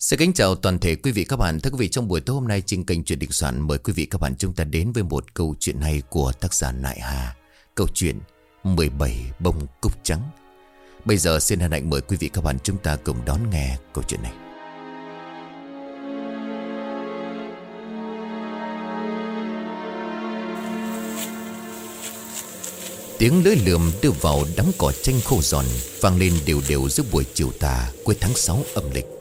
Xin kính chào toàn thể quý vị các bạn. Thưa quý vị, trong buổi tối hôm nay trên kênh Chuyện Định Soạn mời quý vị các bạn chúng ta đến với một câu chuyện hay của tác giả Nại Hà. Câu chuyện 17 bông cúc trắng. Bây giờ xin hân hạnh mời quý vị các bạn chúng ta cùng đón nghe câu chuyện này. Tiếng lưỡi lườm đưa vào đám cỏ tranh khô giòn Vang lên đều đều giữa buổi chiều tà Cuối tháng 6 âm lịch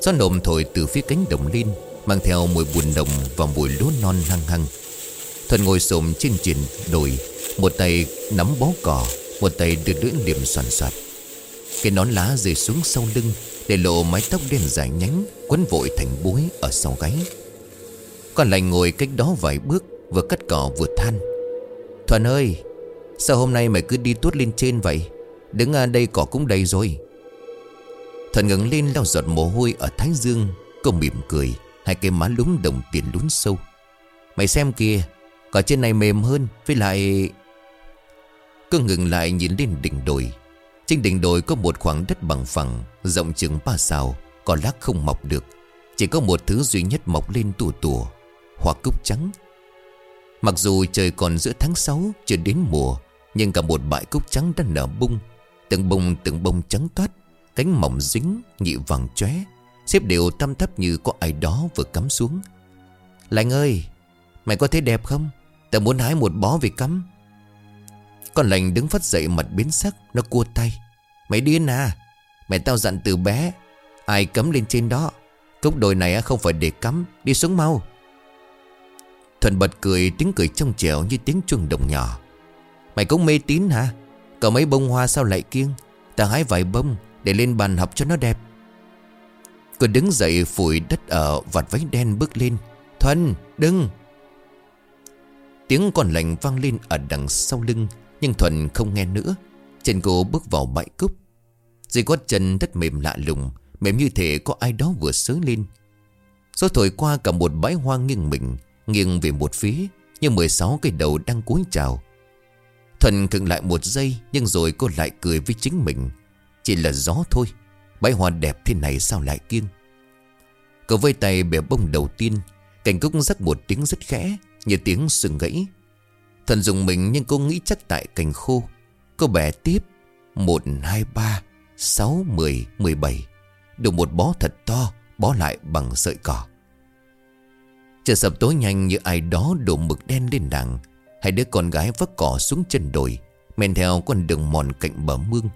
Gió nồm thổi từ phía cánh đồng lên, Mang theo mùi buồn đồng và mùi lúa non hăng hăng. Thuận ngồi xổm trên triển đồi, Một tay nắm bó cỏ, Một tay đưa lưỡi liềm soàn soạt. Cái nón lá rơi xuống sau lưng, Để lộ mái tóc đen dài nhánh, Quấn vội thành búi ở sau gáy. Con lành ngồi cách đó vài bước, Vừa cắt cỏ vừa than. Thuận ơi, Sao hôm nay mày cứ đi tuốt lên trên vậy? Đứng ở đây cỏ cũng đầy rồi. Thần ngẩng lên lau giọt mồ hôi ở thái dương, Cô mỉm cười, Hai cái má lúng đồng tiền lún sâu. Mày xem kìa, Cỏ trên này mềm hơn, Với lại Cô ngừng lại nhìn lên đỉnh đồi. Trên đỉnh đồi có một khoảng đất bằng phẳng, Rộng chừng ba xào cỏ lác không mọc được. Chỉ có một thứ duy nhất mọc lên tù tùa Hoa cúc trắng. Mặc dù trời còn giữa tháng 6 Chưa đến mùa, Nhưng cả một bãi cúc trắng đã nở bung, Từng bông từng bông trắng toát. Cánh mỏng dính nhị vàng chóe, Xếp đều tăm thấp như có ai đó vừa cắm xuống. Lành ơi, Mày có thấy đẹp không? Tao muốn hái một bó về cắm. Con lành đứng phát dậy mặt biến sắc, Nó cua tay. Mày điên à? Mẹ tao dặn từ bé, Ai cấm lên trên đó? Cốc đồi này không phải để cắm, Đi xuống mau. Thuần bật cười, tiếng cười trong trẻo như tiếng chuông đồng nhỏ. Mày cũng mê tín hả? Có mấy bông hoa sao lại kiêng? Ta hái vài bông để lên bàn học cho nó đẹp. Cô đứng dậy phủi đất ở vạt váy đen bước lên. Thuần, đừng. Tiếng còn lạnh vang lên ở đằng sau lưng, Nhưng Thuần không nghe nữa. Chân cô bước vào bãi cúc Dưới gót chân đất mềm lạ lùng, Mềm như thể có ai đó vừa sới lên. Gió thổi qua cả một bãi hoa nghiêng mình, Nghiêng về một phía, Như 16 cây đầu đang cúi chào. Thuần khựng lại một giây, Nhưng rồi cô lại cười với chính mình chỉ là gió thôi. Bãi hoa đẹp thế này sao lại kiêng? Cậu vây tay bẻ bông đầu tiên. Cảnh cúc rắc một tiếng rất khẽ, Như tiếng sừng gãy. Thần dùng mình nhưng cô nghĩ chắc tại cành khô. Cô bẻ tiếp. Một, hai, ba, sáu, mười mười bảy. Được một bó thật to, Bó lại bằng sợi cỏ. Trời sập tối nhanh như ai đó đổ mực đen lên đằng Hai đứa con gái vác cỏ xuống chân đồi, Men theo con đường mòn cạnh bờ mương.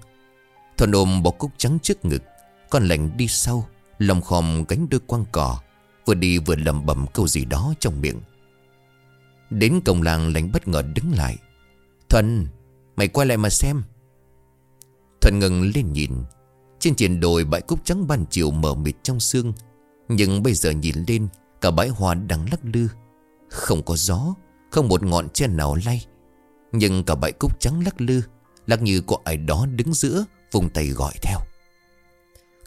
Thuần ôm bọc cúc trắng trước ngực, Con lành đi sau, Lòng khòm gánh đôi quăng cỏ, Vừa đi vừa lầm bầm câu gì đó trong miệng. Đến cổng làng, lành bất ngờ đứng lại. Thuần, Mày quay lại mà xem. Thuần ngừng lên nhìn. Trên triển đồi, bãi cúc trắng ban chiều mở mịt trong sương. Nhưng bây giờ nhìn lên, Cả bãi hoa đang lắc lư. Không có gió, Không một ngọn tre nào lay. Nhưng cả bãi cúc trắng lắc lư, Lắc như có ai đó đứng giữa vùng tay gọi theo.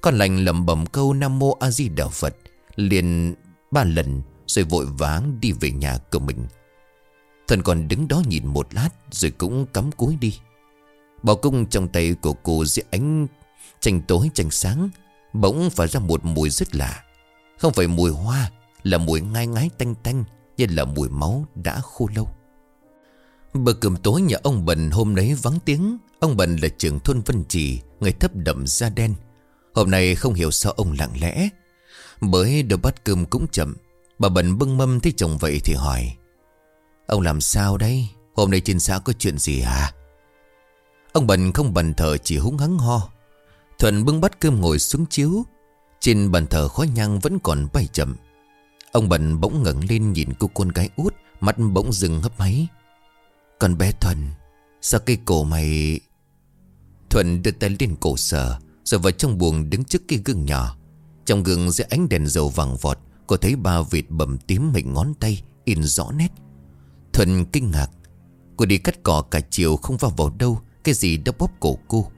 Con lành lầm bầm câu Nam Mô A Di Đà Phật, liền ba lần rồi vội váng đi về nhà của mình. Thần còn đứng đó nhìn một lát Rồi cũng cắm cúi đi. Bảo cung trong tay của cô dưới ánh Tranh tối tranh sáng, Bỗng phả ra một mùi rất lạ. Không phải mùi hoa, Là mùi ngai ngái tanh tanh Như là mùi máu đã khô lâu. Bữa cơm tối nhà ông Bần hôm đấy vắng tiếng Ông Bần là trưởng thôn Vân Trì, Người thấp đậm da đen. Hôm nay không hiểu sao ông lặng lẽ. Bởi đồ bát cơm cũng chậm, Bà Bần bưng mâm thấy chồng vậy thì hỏi, Ông làm sao đây? Hôm nay trên xã có chuyện gì hả? Ông Bần không bần thờ chỉ húng hắng ho. Thuận bưng bát cơm ngồi xuống chiếu. Trên bàn thờ khói nhang vẫn còn bay chậm. Ông Bần bỗng ngẩng lên nhìn cô con gái út, Mắt bỗng dừng hấp máy. Còn bé Thuần, Sao cây cổ mày Thuận đưa tay lên cổ sờ, Rồi vào trong buồng đứng trước cái gương nhỏ. Trong gương dưới ánh đèn dầu vàng vọt, Cô thấy ba vịt bầm tím hình ngón tay, In rõ nét. Thuận kinh ngạc. Cô đi cắt cỏ cả chiều không vào vào đâu, Cái gì đã bóp cổ cô?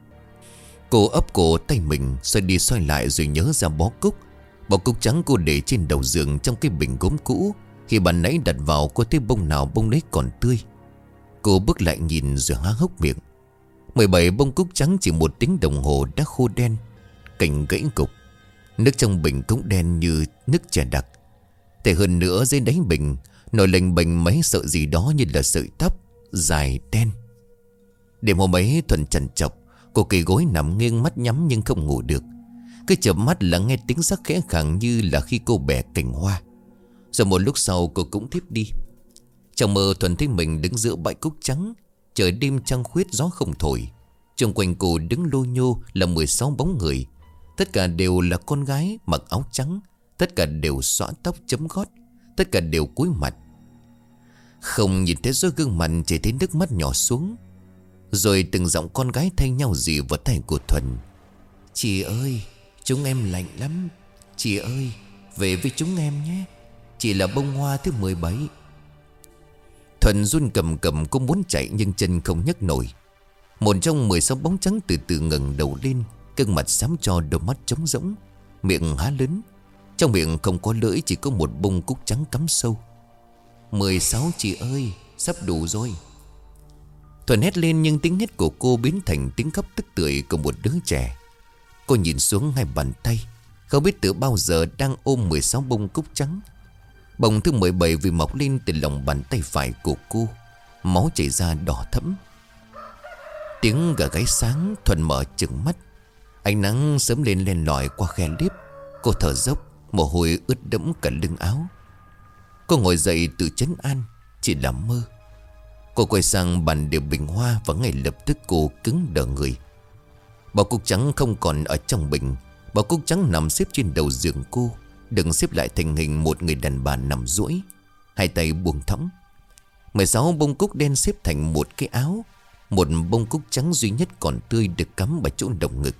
Cô ấp cổ tay mình, Xoay đi xoay lại rồi nhớ ra bó cúc. Bó cúc trắng cô để trên đầu giường Trong cái bình gốm cũ. Khi bà nãy đặt vào, cô thấy bông nào bông đấy còn tươi. Cô bước lại nhìn rồi há hốc miệng. 17 bông cúc trắng chỉ một tiếng đồng hồ đã khô đen Cảnh gãy cục. Nước trong bình cũng đen như nước trà đặc. Tệ hơn nữa, dưới đáy bình Nổi lệnh bình mấy sợi gì đó như là sợi tóc Dài đen. Đêm hôm ấy Thuần trần chọc Cô kỳ gối nằm nghiêng mắt nhắm nhưng không ngủ được. Cứ chợp mắt là nghe tiếng sắc khẽ khẳng như là khi cô bẻ cành hoa. Rồi một lúc sau, cô cũng thiếp đi. Trong mơ Thuần thấy mình đứng giữa bãi cúc trắng Trời đêm trăng khuyết gió không thổi. Trong quanh cô đứng lô nhô là 16 bóng người. Tất cả đều là con gái mặc áo trắng. Tất cả đều xõa tóc chấm gót. Tất cả đều cúi mặt. Không nhìn thấy dưới gương mặt, Chỉ thấy nước mắt nhỏ xuống. Rồi từng giọng con gái thay nhau dì vào tay của Thuần. Chị ơi, Chúng em lạnh lắm. Chị ơi, Về với chúng em nhé. Chị là bông hoa thứ 17 Thuần run cầm cầm cũng muốn chạy Nhưng chân không nhấc nổi. Một trong 16 bóng trắng từ từ ngẩng đầu lên Cơn mặt xám cho, đôi mắt trống rỗng, Miệng há lớn. Trong miệng không có lưỡi, chỉ có một bông cúc trắng cắm sâu. 16 chị ơi, Sắp đủ rồi. Thuần hét lên nhưng tiếng hét của cô biến thành tiếng khóc tức tưởi của một đứa trẻ. Cô nhìn xuống hai bàn tay, Không biết từ bao giờ đang ôm 16 bông cúc trắng. Bông thứ 17 vì mọc lên từ lòng bàn tay phải của cô, Máu chảy ra đỏ thẫm. Tiếng gà gáy sáng Thuần mở chừng mắt. Ánh nắng sớm lên lên lỏi qua khe liếp. Cô thở dốc, Mồ hôi ướt đẫm cả lưng áo. Cô ngồi dậy tự chấn an, Chỉ là mơ. Cô quay sang bàn điều bình hoa Và ngay lập tức cô cứng đờ người. Bảo cúc trắng không còn ở trong bình Bảo cúc trắng nằm xếp trên đầu giường cô. Đừng xếp lại thành hình một người đàn bà nằm duỗi. Hai tay buông thõng. 16 bông cúc đen xếp thành một cái áo. Một bông cúc trắng duy nhất còn tươi được cắm vào chỗ đồng ngực.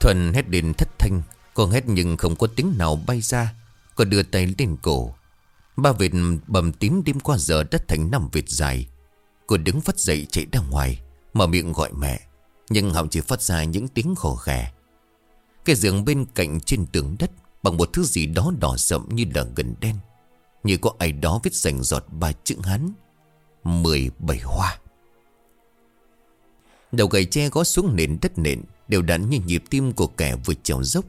Thuần hét đến thất thanh. Cô hét nhưng không có tiếng nào bay ra. Cô đưa tay lên cổ. Ba vệt bầm tím đêm qua giờ đất thành năm vệt dài. Cô đứng phát dậy chạy ra ngoài, Mở miệng gọi mẹ. Nhưng họng chỉ phát ra những tiếng khổ khè. Cái giường bên cạnh trên tường đất Bằng một thứ gì đó đỏ rậm như là gần đen. Như có ai đó viết rành giọt ba chữ hán, mười bảy hoa. Đầu gầy tre gó xuống nền đất nền, Đều đặn như nhịp tim của kẻ vừa trèo dốc.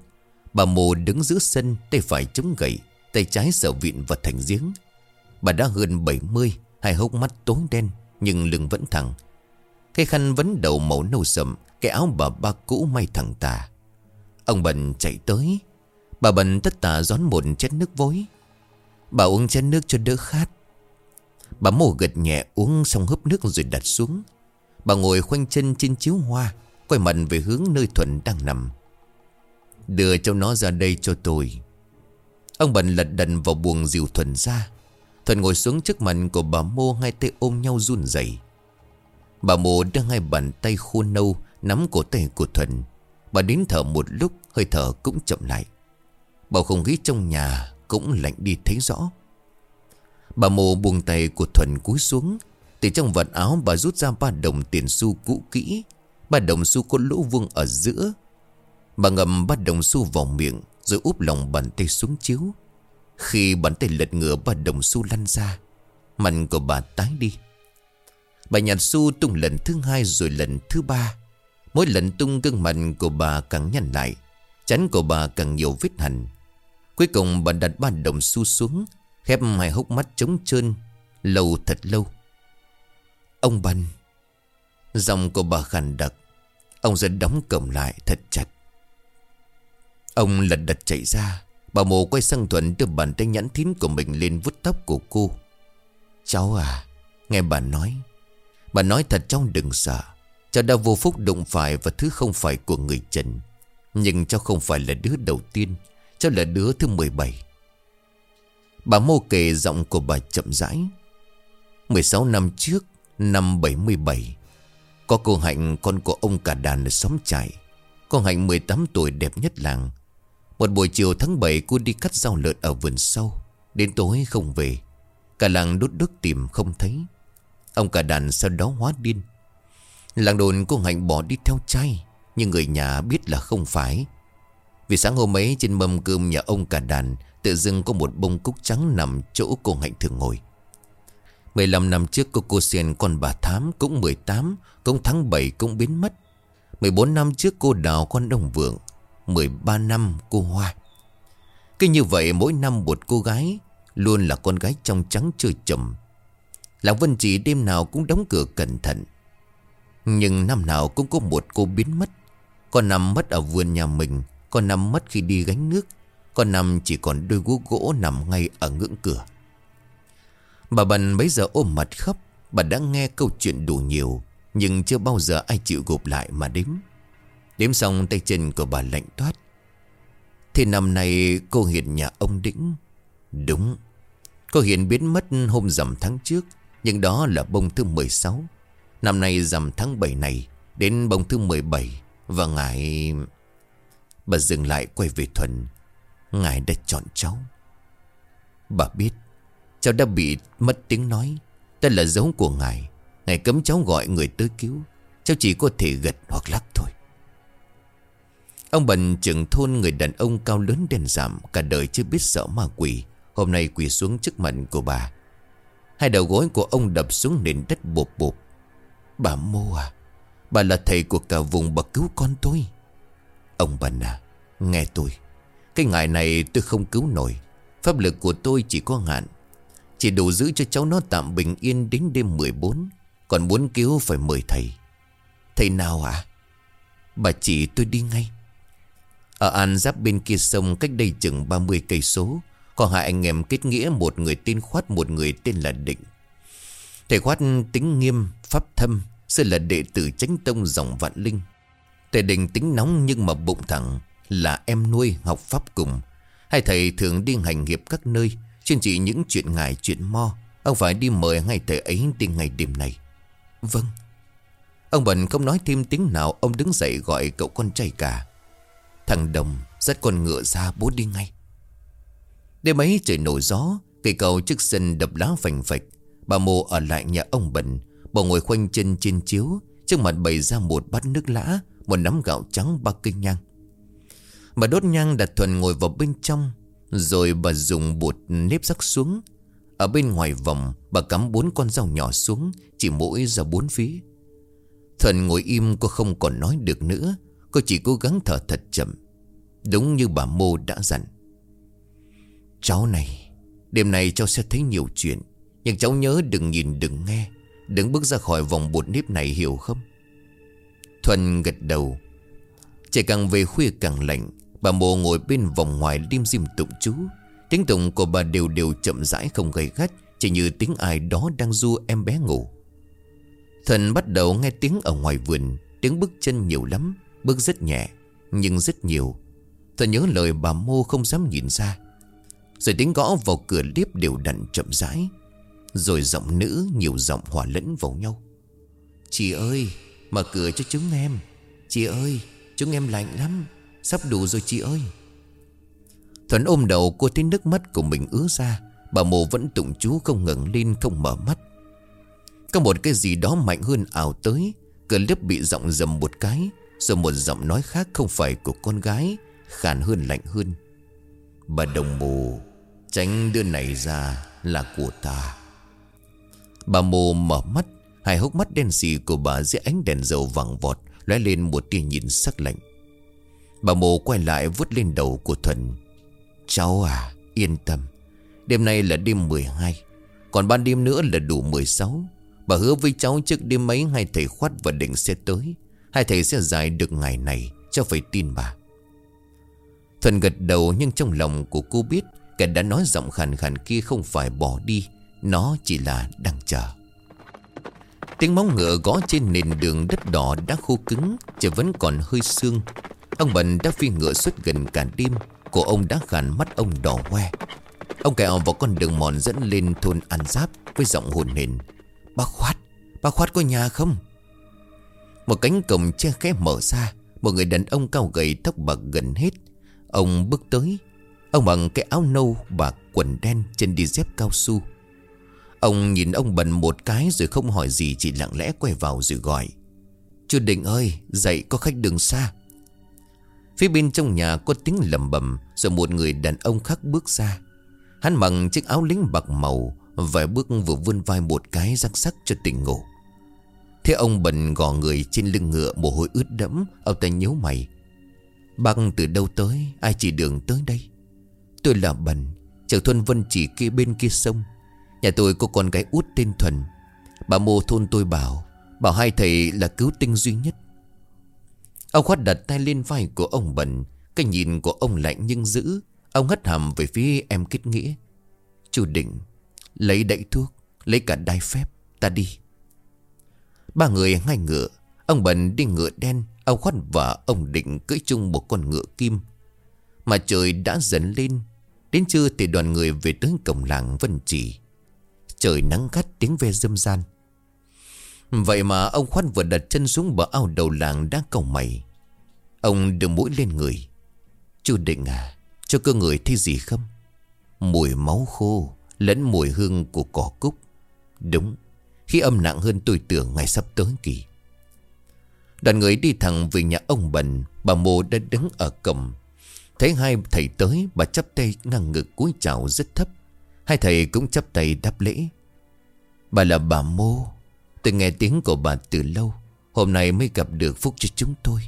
Bà mồ đứng giữa sân, Tay phải chống gậy, Tay trái sợ vịn và thành giếng. Bà đã hơn 70 Hai hốc mắt tối đen, Nhưng lưng vẫn thẳng. Cái khăn vấn đầu màu nâu sậm, Cái áo bà ba cũ may thẳng tà. Ông bần chạy tới Bà bần tất tả rón một chén nước vối. Bà uống chén nước cho đỡ khát. Bà mồ gật nhẹ uống xong hớp nước rồi đặt xuống. Bà ngồi khoanh chân trên chiếu hoa, Quay mặt về hướng nơi Thuận đang nằm. Đưa cho nó ra đây cho tôi. Ông bần lật đần vào buồng dìu Thuận ra. Thuận ngồi xuống trước mặt của bà Mô Hai tay ôm nhau run rẩy. Bà Mô đang hai bàn tay khô nâu Nắm cổ tay của Thuận. Bà đến thở một lúc, Hơi thở cũng chậm lại. Bầu không khí trong nhà Cũng lạnh đi thấy rõ. Bà mồ buông tay của thuần cúi xuống. Từ trong vật áo bà rút ra ba đồng tiền xu cũ kỹ. Ba đồng xu có lỗ vuông ở giữa. Bà ngầm ba đồng xu vào miệng Rồi úp lòng bàn tay xuống chiếu. Khi bàn tay lật ngửa ba đồng xu lăn ra, Mặt của bà tái đi. Bà nhặt xu tung lần thứ hai rồi lần thứ ba. Mỗi lần tung gương mặt của bà càng nhăn lại, Chắn của bà càng nhiều vết hành Cuối cùng bà đặt ba đồng xu xuống, Khép hai hốc mắt trống trơn, Lâu thật lâu. Ông Băn Dòng của bà khàn đặc, Ông dẫn đóng cổng lại thật chặt. Ông lật đật chạy ra, Bà mồ quay sang Thuận đưa bàn tay nhãn thín của mình lên vuốt tóc của cô. Cháu à Nghe bà nói Bà nói thật cháu đừng sợ, Cháu đã vô phúc đụng phải và thứ không phải của người Trần, Nhưng cháu không phải là đứa đầu tiên Cháu là đứa thứ 17 Bà mô kể giọng của bà chậm rãi. 16 năm trước, Năm 77 Có cô Hạnh, con của ông cả đàn ở xóm trại. Cô Hạnh 18 tuổi, đẹp nhất làng. Một buổi chiều tháng 7 cô đi cắt rau lợn ở vườn sâu Đến tối không về, Cả làng đốt đốt tìm không thấy. Ông cả đàn sau đó hóa điên. Làng đồn cô Hạnh bỏ đi theo trai, Nhưng người nhà biết là không phải. Vì sáng hôm ấy, trên mâm cơm nhà ông cả đàn, Tự dưng có một bông cúc trắng nằm chỗ cô Hạnh thường ngồi. 15 năm trước, cô cô Sen con bà Thám, cũng 18 Cũng tháng 7 cũng biến mất. 14 năm trước, cô Đào con Đồng Vượng. 13 năm, cô Hoa. Cứ như vậy, mỗi năm một cô gái Luôn là con gái trong trắng chơi chậm. Lạc Vân chỉ đêm nào cũng đóng cửa cẩn thận. Nhưng năm nào cũng có một cô biến mất. Con nằm mất ở vườn nhà mình. Con nằm mất khi đi gánh nước. Con nằm chỉ còn đôi gú gỗ nằm ngay ở ngưỡng cửa. Bà Bần bấy giờ ôm mặt khóc. Bà đã nghe câu chuyện đủ nhiều, Nhưng chưa bao giờ ai chịu gộp lại mà đếm. Đếm xong tay chân của bà lạnh toát. Thì năm nay cô Hiền nhà ông Đĩnh. Đúng. Cô Hiền biến mất hôm rằm tháng trước, Nhưng đó là bông thứ 16 Năm nay rằm tháng 7 này, Đến bông thứ 17 Và ngài Bà dừng lại quay về Thuần. Ngài đã chọn cháu. Bà biết, Cháu đã bị mất tiếng nói. Đây là dấu của ngài. Ngài cấm cháu gọi người tới cứu. Cháu chỉ có thể gật hoặc lắc thôi. Ông Bần trưởng thôn người đàn ông cao lớn đen giảm Cả đời chưa biết sợ ma quỷ. Hôm nay quỳ xuống trước mặt của bà. Hai đầu gối của ông đập xuống nền đất bột bột Bà mô à Bà là thầy của cả vùng bà cứu con tôi. Ông Bần à Nghe tôi. Cái ngày này tôi không cứu nổi. Pháp lực của tôi chỉ có hạn. Chỉ đủ giữ cho cháu nó tạm bình yên đến đêm 14 Còn muốn cứu phải mời thầy. Thầy nào à Bà chỉ tôi đi ngay. Ở An giáp bên kia sông cách đây chừng 30 cây số Có hai anh em kết nghĩa một người tên Khoát một người tên là Định. Thầy Khoát tính nghiêm, pháp thâm Xưa là đệ tử chánh tông dòng vạn linh tề đình tính nóng nhưng mà bụng thẳng Là em nuôi học pháp cùng. Hai thầy thường đi hành nghiệp các nơi, Chuyên chỉ những chuyện ngài chuyện mo. Ông phải đi mời ngay thầy ấy đi ngày đêm này. Vâng. Ông Bần không nói thêm tiếng nào, Ông đứng dậy gọi cậu con trai cả. Thằng Đồng dắt con ngựa ra bố đi ngay. Đêm ấy trời nổi gió, Cây cầu trước sân đập lá phành phạch Bà mô ở lại nhà ông Bần Bà ngồi khoanh chân trên chiếu, Trước mặt bày ra một bát nước lã. Một nắm gạo trắng ba cây nhang Bà đốt nhang đặt thuần ngồi vào bên trong, Rồi bà dùng bột nếp rắc xuống. Ở bên ngoài vòng, Bà cắm bốn con dao nhỏ xuống, Chỉ mỗi ra bốn phía. Thuần ngồi im, cô không còn nói được nữa, Cô chỉ cố gắng thở thật chậm. Đúng như bà mô đã dặn. Cháu này, Đêm này cháu sẽ thấy nhiều chuyện, Nhưng cháu nhớ đừng nhìn đừng nghe. Đừng bước ra khỏi vòng bột nếp này hiểu không? Thuần gật đầu. Trời càng về khuya càng lạnh, Bà mồ ngồi bên vòng ngoài lim dim tụng chú. Tiếng tụng của bà đều đều chậm rãi không gây gắt, Chỉ như tiếng ai đó đang du em bé ngủ. Thần bắt đầu nghe tiếng ở ngoài vườn, Tiếng bước chân nhiều lắm, Bước rất nhẹ, Nhưng rất nhiều. Thần nhớ lời bà mô không dám nhìn ra. Rồi tiếng gõ vào cửa liếp đều đặn chậm rãi, Rồi giọng nữ nhiều giọng hòa lẫn vào nhau. Chị ơi Mở cửa cho chúng em. Chị ơi, chúng em lạnh lắm. Sắp đủ rồi chị ơi. Thuấn ôm đầu cô thấy nước mắt của mình ứa ra. Bà mồ vẫn tụng chú không ngẩng lên không mở mắt. Có một cái gì đó mạnh hơn ảo tới. Cửa lớp bị giọng dầm một cái, Rồi một giọng nói khác không phải của con gái, Khàn hơn lạnh hơn. Bà đồng mồ Tránh đưa này ra là của ta. Bà mồ mở mắt Hai hốc mắt đen xì của bà dưới ánh đèn dầu vàng vọt, lóe lên một tia nhìn sắc lạnh. Bà mồ quay lại vuốt lên đầu của Thuần. Cháu à yên tâm. Đêm nay là đêm 12 Còn ban đêm nữa là đủ 16 Bà hứa với cháu trước đêm mấy Hai thầy khoát và định sẽ tới. Hai thầy sẽ giải được ngày này, Cháu phải tin bà. Thuần gật đầu nhưng trong lòng của cô biết Kẻ đã nói giọng khàn khàn kia không phải bỏ đi, Nó chỉ là đang chờ. Tiếng móng ngựa gõ trên nền đường đất đỏ đã khô cứng Trời vẫn còn hơi sương. Ông Bần đã phi ngựa suốt gần cả đêm Cổ ông đã khàn mắt ông đỏ hoe. Ông kẹo vào con đường mòn dẫn lên thôn An Giáp Với giọng hồn hển Bác Khoát, bác Khoát có nhà không? Một cánh cổng che khẽ mở ra Một người đàn ông cao gầy tóc bạc gần hết. Ông bước tới Ông bằng cái áo nâu bạc quần đen Chân đi dép cao su. Ông nhìn ông bần một cái rồi không hỏi gì, Chỉ lặng lẽ quay vào rồi gọi. Chú Định ơi, dậy, có khách đường xa. Phía bên trong nhà có tiếng lầm bầm, Rồi một người đàn ông khác bước ra. Hắn mặc chiếc áo lính bạc màu Vài bước vừa vươn vai một cái rắc sắc cho tỉnh ngủ Thế ông bần gò người trên lưng ngựa, Mồ hôi ướt đẫm Ông ta nhíu mày. Bác, từ đâu tới? Ai chỉ đường tới đây? Tôi là Bần, Chợ thôn Vân chỉ kia bên kia sông. Nhà tôi có con gái út tên Thuần. Bà mô thôn tôi bảo Bảo hai thầy là cứu tinh duy nhất. Ông khoát đặt tay lên vai của ông Bần. Cái nhìn của ông lạnh nhưng dữ. Ông hất hàm về phía em kết nghĩa. Chú Định, Lấy đậy thuốc, Lấy cả đai phép, Ta đi. Ba người ngay ngựa, Ông Bần đi ngựa đen, Ông khoát và ông Định cưỡi chung một con ngựa kim. Mà trời đã dần lên, Đến trưa thì đoàn người về tới cổng làng Vân trì. Trời nắng gắt tiếng ve dâm gian Vậy mà ông khoan vừa đặt chân xuống bờ ao đầu làng đang cầu mày. Ông đưa mũi lên người. Chú định à Cho cơ người thấy gì không? Mùi máu khô Lẫn mùi hương của cỏ cúc. Đúng, Khi âm nặng hơn tôi tưởng ngày sắp tới kỳ Đoàn người đi thẳng về nhà ông Bần, Bà mô đã đứng ở cổng. Thấy hai thầy tới, Bà chắp tay ngang ngực cúi chào rất thấp. Hai thầy cũng chắp tay đáp lễ. Bà là bà mô. Tôi nghe tiếng của bà từ lâu, Hôm nay mới gặp được phúc cho chúng tôi.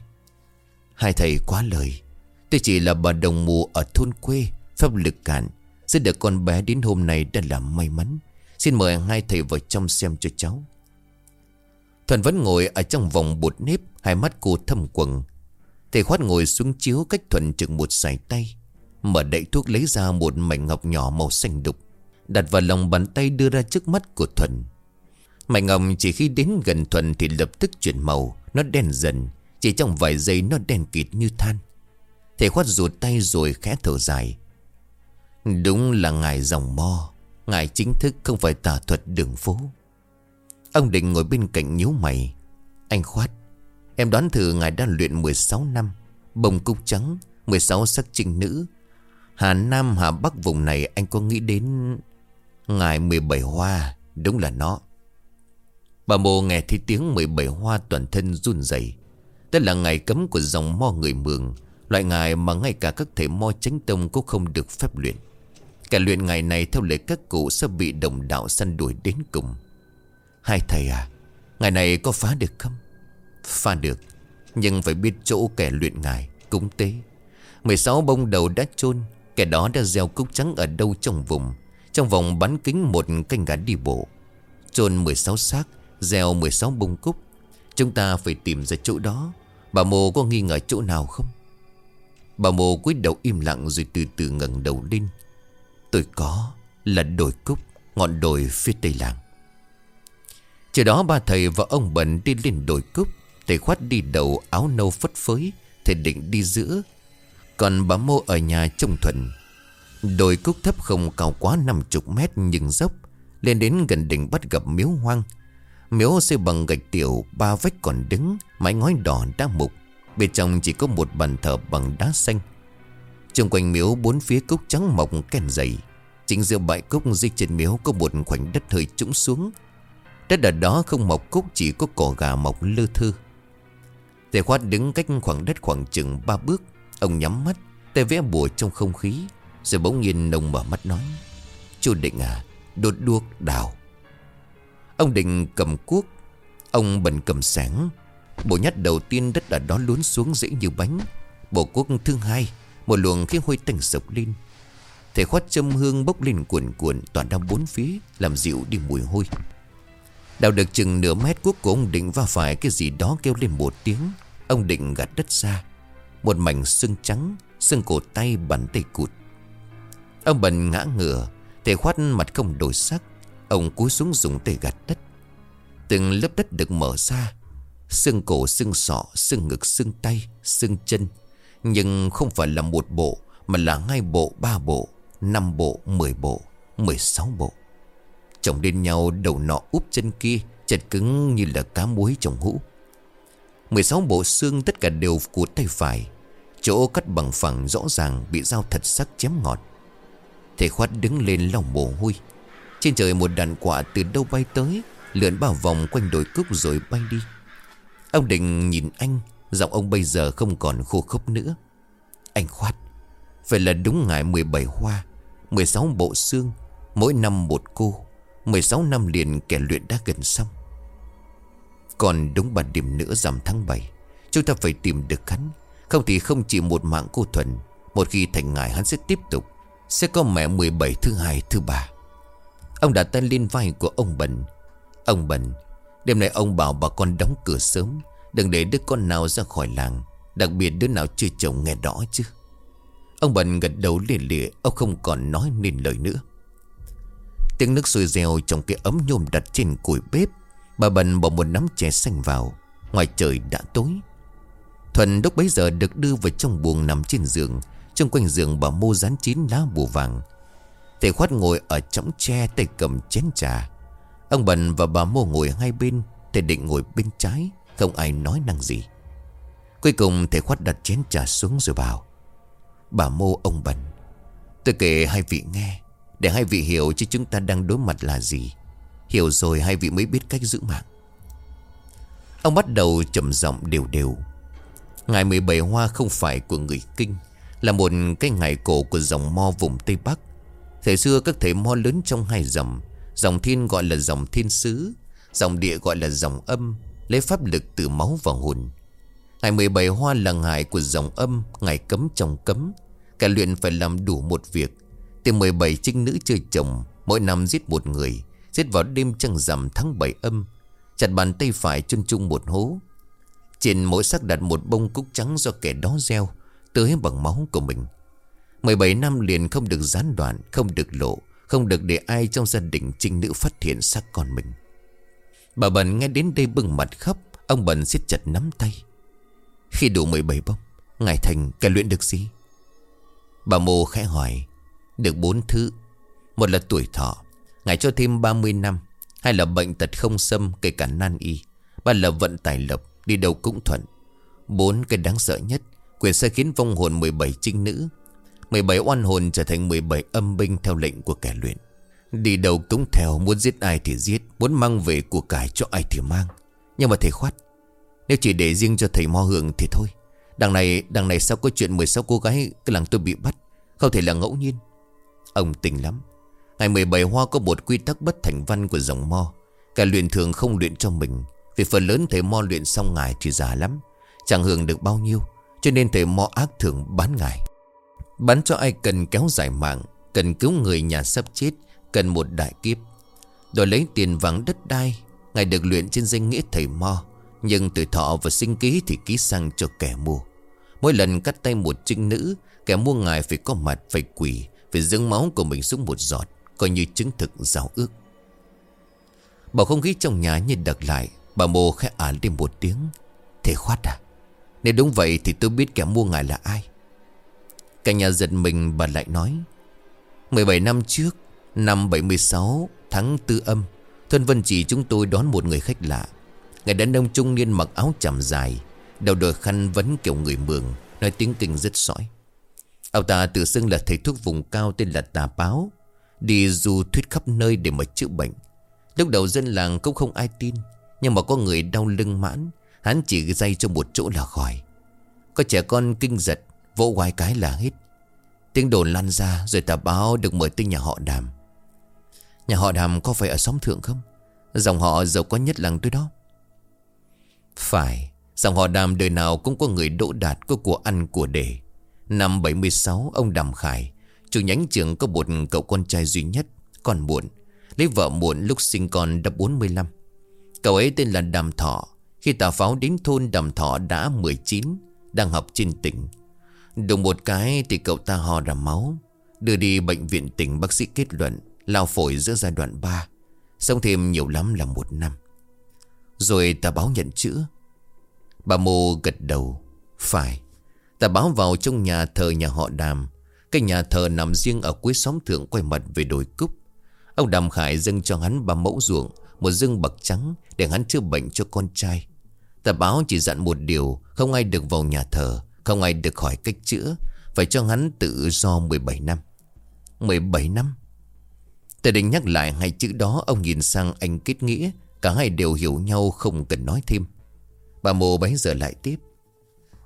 Hai thầy quá lời. Tôi chỉ là bà đồng mù ở thôn quê Pháp lực cạn. Sẽ được con bé đến hôm nay đã là may mắn. Xin mời hai thầy vào trong xem cho cháu. Thuần vẫn ngồi ở trong vòng bột nếp, Hai mắt cô thâm quầng. Thầy khoát ngồi xuống chiếu cách Thuần chừng một sải tay, Mở đậy thuốc lấy ra một mảnh ngọc nhỏ màu xanh đục. Đặt vào lòng bàn tay đưa ra trước mắt của Thuần. Mảnh ngọc chỉ khi đến gần Thuần thì lập tức chuyển màu, Nó đen dần, Chỉ trong vài giây nó đen kịt như than. Thầy khoát rụt tay rồi khẽ thở dài. Đúng là ngài dòng mo, Ngài chính thức không phải tà thuật đường phố. Ông Định ngồi bên cạnh nhíu mày. Anh khoát, Em đoán thử ngài đã luyện 16 năm, Bồng cúc trắng 16 sắc trinh nữ. Hà Nam, Hà Bắc vùng này anh có nghĩ đến Ngài 17 hoa, Đúng là nó. Bà mồ nghe thấy tiếng 17 hoa toàn thân run rẩy. Tức là ngày cấm của dòng mo người mường, Loại ngài mà ngay cả các thể mo chánh tông cũng không được phép luyện. Cả luyện ngày này theo lời các cụ sẽ bị đồng đạo săn đuổi đến cùng. Hai thầy à Ngày này có phá được không? Phá được, Nhưng phải biết chỗ kẻ luyện ngài Cúng tế. 16 bông đầu đã chôn, Kẻ đó đã gieo cúc trắng ở đâu trong vùng trong vòng bắn kính một canh gắn đi bộ, Chôn 16 xác, Gieo 16 bông cúc. Chúng ta phải tìm ra chỗ đó. Bà mồ có nghi ngờ chỗ nào không? Bà mồ cúi đầu im lặng Rồi từ từ ngẩng đầu lên. Tôi có, là đồi cúc, Ngọn đồi phía tây làng. Chiều đó ba thầy và ông bẩn đi lên đồi cúc. Thầy khoát đi đầu áo nâu phất phới, Thầy định đi giữa. Còn bà mô ở nhà trông thuần Đồi cúc thấp không cao quá 50 mét nhưng dốc, Lên đến gần đỉnh bắt gặp miếu hoang. Miếu xây bằng gạch tiểu, Ba vách còn đứng, Mái ngói đỏ đá mục. Bên trong chỉ có một bàn thờ bằng đá xanh. Trung quanh miếu bốn phía cúc trắng mọc kèn dày. Chính giữa bãi cúc dưới trên miếu có một khoảnh đất hơi trũng xuống. Đất ở đó không mọc cúc chỉ có cỏ gà mọc lơ thư Thầy khoát đứng cách khoảng đất khoảng chừng ba bước, Ông nhắm mắt, Tay vẽ bùa trong không khí. Rồi bỗng nhiên ông mở mắt nói Chú Định à Đột đuốc đào. Ông Định cầm cuốc, Ông bần cầm sáng Bộ nhát đầu tiên đất ở đó lún xuống dễ như bánh, Bộ cuốc thứ hai, Một luồng khí hôi tanh sộc lên. Thầy khoát châm hương bốc lên cuộn cuộn Toàn ra bốn phía, Làm dịu đi mùi hôi. Đào được chừng nửa mét, cuốc của ông Định va phải cái gì đó kêu lên một tiếng. Ông Định gạt đất ra, Một mảnh xương trắng, Xương cổ tay bàn tay cụt. Ông Bần ngã ngửa Thầy khoát mặt không đổi sắc. Ông cúi xuống dùng tay gạt đất. Từng lớp đất được mở ra Xương cổ, xương sọ, xương ngực, xương tay, xương chân. Nhưng không phải là một bộ Mà là hai bộ, ba bộ, năm bộ, mười bộ, mười sáu bộ. Chồng lên nhau đầu nọ úp chân kia Chật cứng như là cá muối trong hũ. 16 bộ xương tất cả đều của tay phải. Chỗ cắt bằng phẳng rõ ràng Bị dao thật sắc chém ngọt. Thầy khoát đứng lên lòng mồ hôi. Trên trời một đàn quả từ đâu bay tới, Lượn bao vòng quanh đồi cúc rồi bay đi. Ông định nhìn anh, Giọng ông bây giờ không còn khô khốc nữa. Anh khoát, Vậy là đúng ngài 17 hoa 16 bộ xương, Mỗi năm một cô 16 năm liền kẻ luyện đã gần xong. Còn đúng bản điểm nữa rằm tháng 7 Chúng ta phải tìm được hắn. Không thì không chỉ một mạng cô Thuần, Một khi thành ngài hắn sẽ tiếp tục. Sẽ có mẹ 17 thứ hai, thứ ba. Ông đặt tay lên vai của ông Bần. Ông Bần, Đêm nay ông bảo bà con đóng cửa sớm, Đừng để đứa con nào ra khỏi làng, Đặc biệt đứa nào chưa chồng nghe rõ chứ. Ông Bần gật đầu liền lịa Ông không còn nói nên lời nữa. Tiếng nước sôi reo trong cái ấm nhôm đặt trên củi bếp, Bà Bần bỏ một nắm chè xanh vào, Ngoài trời đã tối. Thuần lúc bấy giờ được đưa vào trong buồng nằm trên giường trong quanh giường bà mô rán chín lá bùa vàng. Thầy khoát ngồi ở trống tre tay cầm chén trà. Ông Bần và bà mô ngồi hai bên Thầy định ngồi bên trái, Không ai nói năng gì. Cuối cùng thầy khoát đặt chén trà xuống rồi bảo, Bà mô ông Bần, Tôi kể hai vị nghe, Để hai vị hiểu chứ chúng ta đang đối mặt là gì. Hiểu rồi hai vị mới biết cách giữ mạng. Ông bắt đầu trầm giọng đều đều Ngày 17 hoa không phải của người Kinh là một cái ngày cổ của dòng mo vùng Tây Bắc. Thời xưa các thầy mo lớn trong hai dòng. Dòng thiên gọi là dòng thiên sứ, Dòng địa gọi là dòng âm, Lấy pháp lực từ máu và hồn. Ngày 17 hoa là ngày của dòng âm, Ngày cấm trong cấm. Cả luyện phải làm đủ một việc. Từ 17 trinh nữ chơi chồng, Mỗi năm giết một người, Giết vào đêm trăng rằm tháng 7 âm. Chặt bàn tay phải chân chung một hố. Trên mỗi xác đặt một bông cúc trắng do kẻ đó gieo tới bằng máu của mình. 17 năm liền không được gián đoạn, Không được lộ, Không được để ai trong gia đình trinh nữ phát hiện xác con mình. Bà Bần nghe đến đây bừng mặt khóc, Ông Bần siết chặt nắm tay. Khi đủ 17 bông, Ngài Thành cải luyện được gì? Bà Mô khẽ hỏi. Được bốn thứ. Một là tuổi thọ. Ngài cho thêm 30 năm. Hai là bệnh tật không xâm, kể cả nan y. Ba là vận tài lộc, Đi đâu cũng thuận. Bốn, cái đáng sợ nhất Quyền sẽ khiến vong hồn 17 trinh nữ 17 oan hồn trở thành 17 âm binh theo lệnh của kẻ luyện. Đi đầu cúng theo, Muốn giết ai thì giết, Muốn mang về của cải cho ai thì mang. Nhưng mà thầy khoát, Nếu chỉ để riêng cho thầy mo hưởng thì thôi. Đằng này đằng này sao có chuyện 16 cô gái Cái làng tôi bị bắt, Không thể là ngẫu nhiên. Ông tình lắm, Ngày 17 hoa có một quy tắc bất thành văn của dòng mo. Cả luyện thường không luyện cho mình, Vì phần lớn thầy mo luyện xong ngài thì già lắm, Chẳng hưởng được bao nhiêu. Cho nên thầy mo ác thường bán ngài. Bán cho ai cần kéo dài mạng, Cần cứu người nhà sắp chết, Cần một đại kiếp. Đổi lấy tiền vàng đất đai, Ngài được luyện trên danh nghĩa thầy mo. Nhưng tuổi thọ và sinh ký thì ký sang cho kẻ mua Mỗi lần cắt tay một trinh nữ, Kẻ mua ngài phải có mặt, phải quỳ, Phải dâng máu của mình xuống một giọt, Coi như chứng thực giao ước. Bảo không khí trong nhà như đặc lại, Bà mô khẽ ả lên một tiếng. Thế khoát à nếu đúng vậy thì tôi biết kẻ mua ngài là ai. Cả nhà giật mình bà lại nói 17 năm trước, Năm 76 tháng tư âm Thân Vân chỉ chúng tôi đón một người khách lạ. Người đàn ông trung niên mặc áo chằm dài, Đầu đội khăn vấn kiểu người mường, Nói tiếng kinh rất sõi. Ông ta tự xưng là thầy thuốc vùng cao tên là Tà Báo, Đi du thuyết khắp nơi để mà chữa bệnh. Lúc đầu dân làng cũng không ai tin, Nhưng mà có người đau lưng mãn Hắn chỉ dây cho một chỗ là khỏi. Có trẻ con kinh giật, Vỗ quái cái là hết. Tiếng đồn lan ra rồi tà báo được mời tới nhà họ đàm. Nhà họ đàm có phải ở xóm thượng không? Dòng họ giàu có nhất làng tôi đó. Phải, Dòng họ đàm đời nào cũng có người đỗ đạt Có của ăn của để. Năm 76 ông Đàm Khải, Chủ nhánh trường có một cậu con trai duy nhất, Còn muộn. Lấy vợ muộn lúc sinh con đã 45 Cậu ấy tên là Đàm Thọ. Khi tà pháo đến thôn đầm Thọ đã 19 Đang học trên tỉnh Đụng một cái thì cậu ta ho ra máu, Đưa đi bệnh viện tỉnh bác sĩ kết luận, Lao phổi giữa giai đoạn 3 Xong thêm nhiều lắm là một năm. Rồi tà báo nhận chữa Bà mô gật đầu, Phải. Tà báo vào trong nhà thờ nhà họ đàm. Cái nhà thờ nằm riêng ở cuối xóm thượng quay mặt về đồi cúc. Ông Đàm Khải dâng cho hắn ba mẫu ruộng một dương bậc trắng Để hắn chữa bệnh cho con trai. Tờ báo chỉ dặn một điều, Không ai được vào nhà thờ, Không ai được hỏi cách chữa, Phải cho hắn tự do 17 năm. 17 năm? Ta định nhắc lại hai chữ đó, Ông nhìn sang anh kết nghĩa, Cả hai đều hiểu nhau, không cần nói thêm. Bà mồ bấy giờ lại tiếp.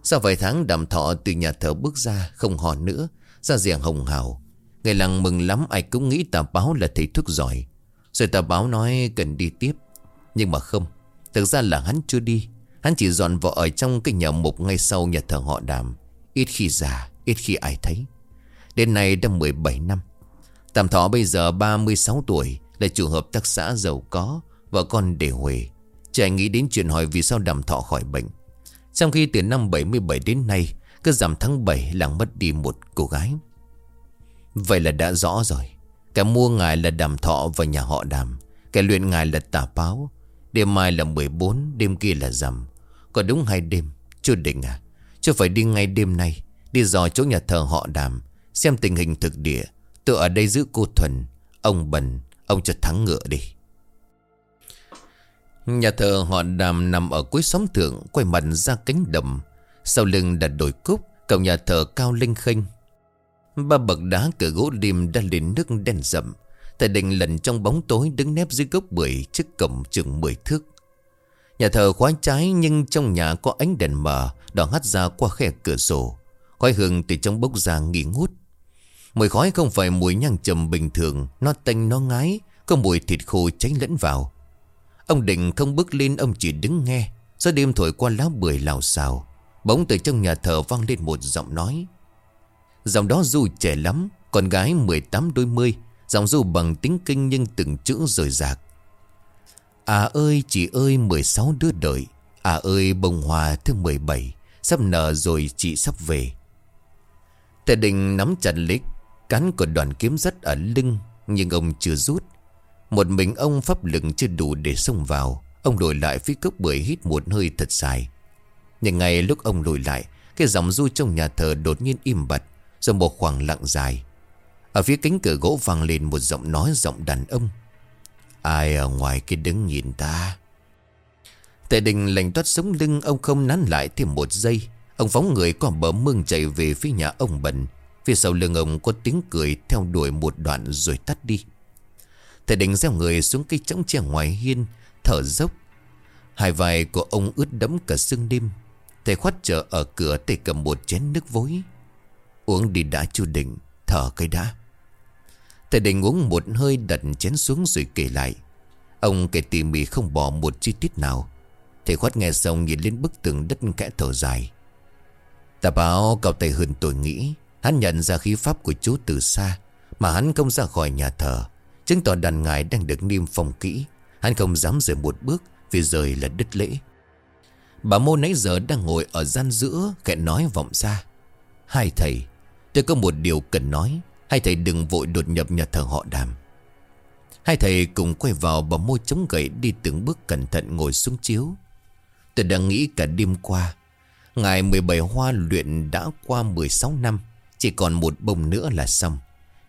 Sau vài tháng, đàm thọ từ nhà thờ bước ra, Không hòn nữa, Ra diện hồng hào. Người làng mừng lắm, ai cũng nghĩ tà báo là thầy thuốc giỏi. Rồi tờ báo nói cần đi tiếp. Nhưng mà không Thực ra là hắn chưa đi. Hắn chỉ dọn vào ở trong cái nhà mục ngay sau nhà thờ họ đàm. Ít khi già, ít khi ai thấy. Đến nay đã 17 năm. Tạm thọ bây giờ 36 tuổi Là chủ hợp tác xã giàu có Vợ con để huề Trẻ nghĩ đến chuyện hỏi vì sao đàm thọ khỏi bệnh. Trong khi từ năm 77 đến nay Cứ giảm tháng 7 làng mất đi một cô gái. Vậy là đã rõ rồi. Kẻ mua ngài là đàm thọ và nhà họ đàm. Kẻ luyện ngài là tà báo. Đêm mai là 14 Đêm kia là rằm. Có đúng hai đêm? Chưa định à? Chưa phải đi ngay đêm nay, Đi dò chỗ nhà thờ họ đàm, Xem tình hình thực địa. Tôi ở đây giữ cô Thuần, Ông Bần, Ông cho thắng ngựa đi. Nhà thờ họ đàm nằm ở cuối xóm thượng, Quay mặt ra cánh đồng. Sau lưng đặt đồi cúc Cổng nhà thờ cao linh khênh. Ba bậc đá cửa gỗ lim đã lên nước đen rậm Thầy định lần trong bóng tối đứng nép dưới gốc bưởi trước cổng chừng 10 thước. Nhà thờ khóa trái nhưng trong nhà có ánh đèn mờ đỏ hắt ra qua khe cửa sổ. Khói hương từ trong bốc ra nghỉ ngút. Mùi khói không phải mùi nhang trầm bình thường, nó tanh nó ngái, có mùi thịt khô cháy lẫn vào. Ông định không bước lên ông chỉ đứng nghe, gió đêm thổi qua lá bưởi lào xào. Bỗng từ trong nhà thờ vang lên một giọng nói. Giọng đó dù trẻ lắm, con gái 18 đôi mươi, Giọng dù bằng tính kinh nhưng từng chữ rời rạc. À ơi chị ơi 16 đứa đợi. À ơi bông hoa thứ 17 Sắp nở rồi chị sắp về. Tề đình nắm chặt lấy Cán của đoàn kiếm rất ở lưng Nhưng ông chưa rút. Một mình ông pháp lực chưa đủ để xông vào. Ông lùi lại phía cốc bưởi hít một hơi thật dài. Nhưng ngay lúc ông lùi lại Cái dòng du trong nhà thờ đột nhiên im bặt. Rồi một khoảng lặng dài. Ở phía cánh cửa gỗ vang lên một giọng nói giọng đàn ông. Ai ở ngoài kia đứng nhìn ta? Tề đình lành toát sống lưng, Ông không nán lại thêm một giây. Ông phóng người qua bờ mương chạy về phía nhà ông bần. Phía sau lưng ông có tiếng cười Theo đuổi một đoạn rồi tắt đi. Tề đình gieo người xuống cây trống tre ngoài hiên, Thở dốc. Hai vai của ông ướt đẫm cả sương đêm. Thầy khoát chờ ở cửa Thầy cầm một chén nước vối. Uống đi đã chu định, Thở cái đã. Thầy định uống một hơi đặt chén xuống rồi kể lại. Ông kể tỉ mỉ không bỏ một chi tiết nào. Thầy khoát nghe xong nhìn lên bức tường đất kẽ thở dài. Ta báo cậu tay hơn tôi nghĩ, Hắn nhận ra khí pháp của chú từ xa, Mà hắn không ra khỏi nhà thờ. Chứng tỏ đàn ngài đang được niêm phòng kỹ. Hắn không dám rời một bước Vì rời là đứt lễ. Bà mô nãy giờ đang ngồi ở gian giữa Kẹn nói vọng ra. Hai thầy Tôi có một điều cần nói. Hai thầy đừng vội đột nhập nhà thờ họ đàm. Hai thầy cùng quay vào bấm môi chống gậy đi từng bước cẩn thận ngồi xuống chiếu. Tôi đang nghĩ cả đêm qua, Ngày 17 hoa luyện đã qua 16 năm, Chỉ còn một bông nữa là xong.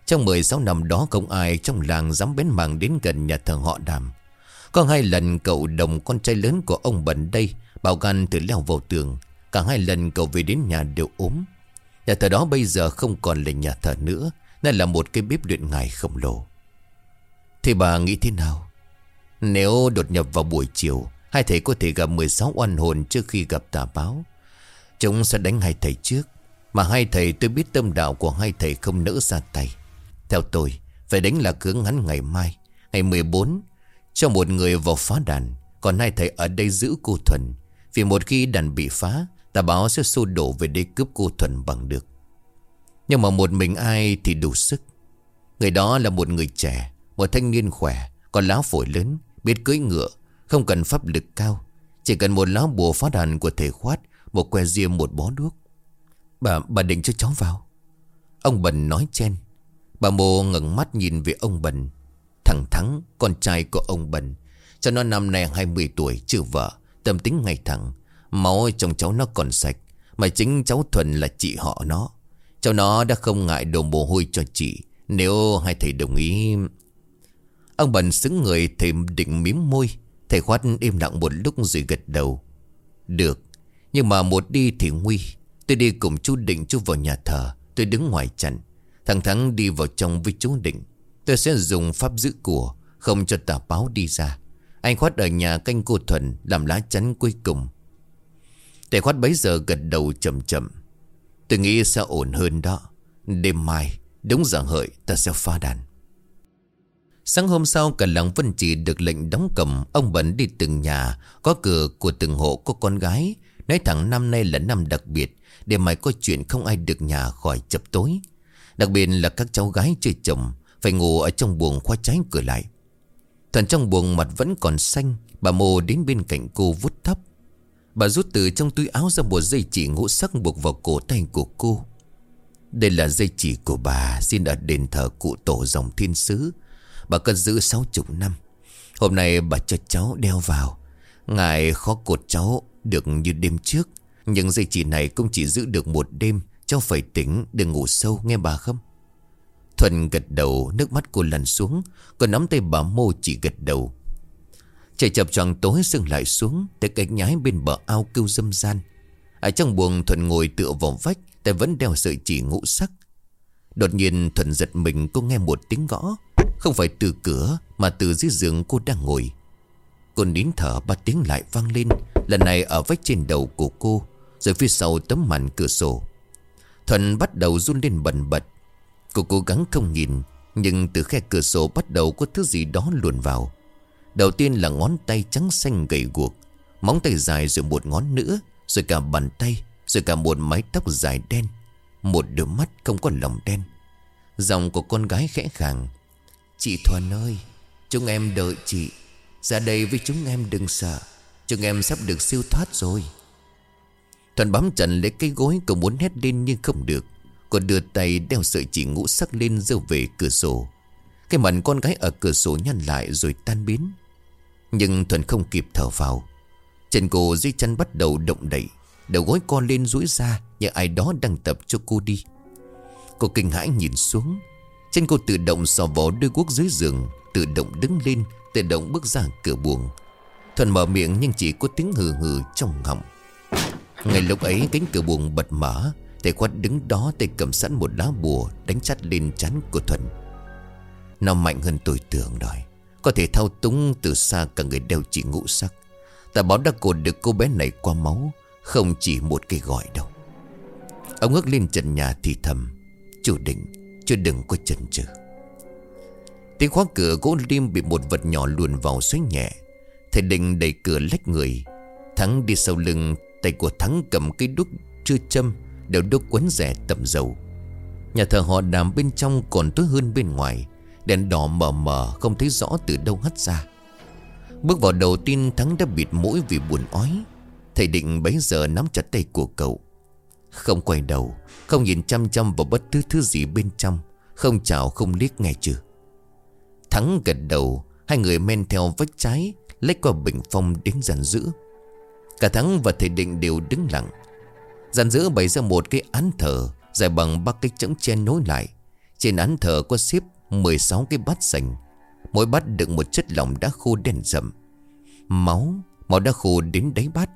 Trong 16 năm đó không ai trong làng dám bén mảng đến gần nhà thờ họ đàm. Có hai lần cậu đồng con trai lớn của ông bẩn đây, Bảo gan từ leo vào tường. Cả hai lần cậu về đến nhà đều ốm. Nhà thờ đó bây giờ không còn là nhà thờ nữa Nó là một cái bếp luyện ngài khổng lồ. Thì bà nghĩ thế nào? Nếu đột nhập vào buổi chiều, Hai thầy có thể gặp 16 oan hồn trước khi gặp tà báo. Chúng sẽ đánh hai thầy trước, Mà hai thầy tôi biết tâm đạo của hai thầy không nỡ ra tay. Theo tôi, Phải đánh là cứ ngắn ngày mai, Ngày 14 Cho một người vào phá đàn, Còn hai thầy ở đây giữ cô Thuần, Vì một khi đàn bị phá Tà báo sẽ xô đổ về đây cướp cô Thuần bằng được. Nhưng mà một mình ai thì đủ sức. Người đó là một người trẻ Một thanh niên khỏe Còn láo phổi lớn Biết cưỡi ngựa Không cần pháp lực cao. Chỉ cần một lá bùa phát đàn của thể khoát Một que diêm một bó đuốc. Bà, bà định cho cháu vào. Ông Bần nói chen. Bà mô ngẩng mắt nhìn về ông Bần. Thằng Thắng Con trai của ông Bần. Cho nó năm nay 20 tuổi chưa vợ Tâm tính ngày thẳng. Máu trong cháu nó còn sạch. Mà chính cháu Thuần là chị họ nó. Cháu nó đã không ngại đổ mồ hôi cho chị. Nếu hai thầy đồng ý. Ông bần xứng người, Thầy định mím môi. Thầy khoát im lặng một lúc rồi gật đầu. Được, Nhưng mà một đi thì nguy. Tôi đi cùng chú Định, chú vào nhà thờ. Tôi đứng ngoài chặn Thằng Thắng đi vào trong với chú Định. Tôi sẽ dùng pháp giữ của, Không cho tà báo đi ra. Anh khoát ở nhà canh cô Thuần, Làm lá chắn cuối cùng. Tề khoát bấy giờ gật đầu chậm chậm. Tôi nghĩ sẽ ổn hơn đó. Đêm mai, Đúng giờ hợi, ta sẽ phá đàn. Sáng hôm sau, cả làng Vân Chỉ được lệnh đóng cầm. Ông vẫn đi từng nhà, Có cửa của từng hộ, có con gái. Nói thẳng năm nay là năm đặc biệt, Để mày có chuyện không ai được nhà khỏi chập tối. Đặc biệt là các cháu gái chơi chồng, Phải ngủ ở trong buồng khóa trái cửa lại. Thần trong buồng mặt vẫn còn xanh, Bà mồ đến bên cạnh cô vút thấp. Bà rút từ trong túi áo ra một dây chỉ ngũ sắc buộc vào cổ tay của cô. Đây là dây chỉ của bà, Xin ở đền thờ cụ tổ dòng thiên sứ. Bà cất giữ sáu chục năm. Hôm nay bà cho cháu đeo vào. Ngài khó cột cháu được như đêm trước. Nhưng dây chỉ này cũng chỉ giữ được một đêm. Cháu phải tỉnh đừng ngủ sâu, nghe bà không? Thuần gật đầu, Nước mắt cô lăn xuống. Còn nắm tay bà mô chỉ gật đầu. Trời chập choàng tối sưng lại xuống Tới cách nhái bên bờ ao kêu dâm gian. Ở trong buồng thuận ngồi tựa vào vách, Tay vẫn đeo sợi chỉ ngũ sắc. Đột nhiên thuận giật mình, cô nghe một tiếng gõ. Không phải từ cửa, Mà từ dưới giường cô đang ngồi. Cô nín thở, ba tiếng lại vang lên. Lần này ở vách trên đầu của cô, Rồi phía sau tấm màn cửa sổ. Thuận bắt đầu run lên bần bật. Cô cố gắng không nhìn, Nhưng từ khe cửa sổ bắt đầu có thứ gì đó luồn vào. Đầu tiên là ngón tay trắng xanh gầy guộc, Móng tay dài rồi một ngón nữa, Rồi cả bàn tay, Rồi cả một mái tóc dài đen. Một đôi mắt không có lòng đen. Giọng của con gái khẽ khàng, Chị Thuần ơi, Chúng em đợi chị. Ra đây với chúng em đừng sợ, Chúng em sắp được siêu thoát rồi. Thuần bám chặt lấy cái gối Cô muốn hét lên nhưng không được. Còn đưa tay đeo sợi chỉ ngũ sắc lên dơ về cửa sổ. Cái mặt con gái ở cửa sổ nhăn lại rồi tan biến. Nhưng Thuần không kịp thở vào. Chân cô dưới chân bắt đầu động đậy, Đầu gối con lên rũi ra Như ai đó đang tập cho cô đi. Cô kinh hãi nhìn xuống. Chân cô tự động sò vào đôi guốc dưới giường, Tự động đứng lên, Tự động bước ra cửa buồng. Thuần mở miệng nhưng chỉ có tiếng hừ hừ trong họng Ngay lúc ấy, cánh cửa buồng bật mở, Thầy khoát đứng đó tay cầm sẵn một lá bùa Đánh chắt lên chắn của Thuần. Nó mạnh hơn tôi tưởng rồi. Có thể thao túng từ xa cả người đeo chỉ ngũ sắc. Ta báo đã cột được cô bé này qua máu, Không chỉ một cái gọi đâu. Ông ngước lên trần nhà thì thầm, Chủ định, Chứ đừng có chần chừ. Tiếng khóa cửa gỗ lim bị một vật nhỏ luồn vào xoáy nhẹ. Thầy định đẩy cửa lách người. Thắng đi sau lưng, Tay của Thắng cầm cây đúc chưa châm, Đều đúc quấn rẻ tầm dầu. Nhà thờ họ đàm bên trong còn tối hơn bên ngoài. Đèn đỏ mờ mờ, không thấy rõ từ đâu hắt ra. Bước vào đầu tiên Thắng đã bịt mũi vì buồn ói. Thầy định bấy giờ nắm chặt tay của cậu. Không quay đầu, Không nhìn chăm chăm vào bất cứ thứ gì bên trong. Không chào, không liếc ngay chưa Thắng gật đầu, Hai người men theo vách trái, Lách qua bình phong đến giàn giữ. Cả Thắng và thầy định đều đứng lặng. Giàn giữ bày ra một cái án thờ Dài bằng ba cái chấm chen nối lại. Trên án thờ có xếp 16 cái bát sành. Mỗi bát đựng một chất lỏng đá khô đen rậm. Máu Màu đá khô đến đáy bát.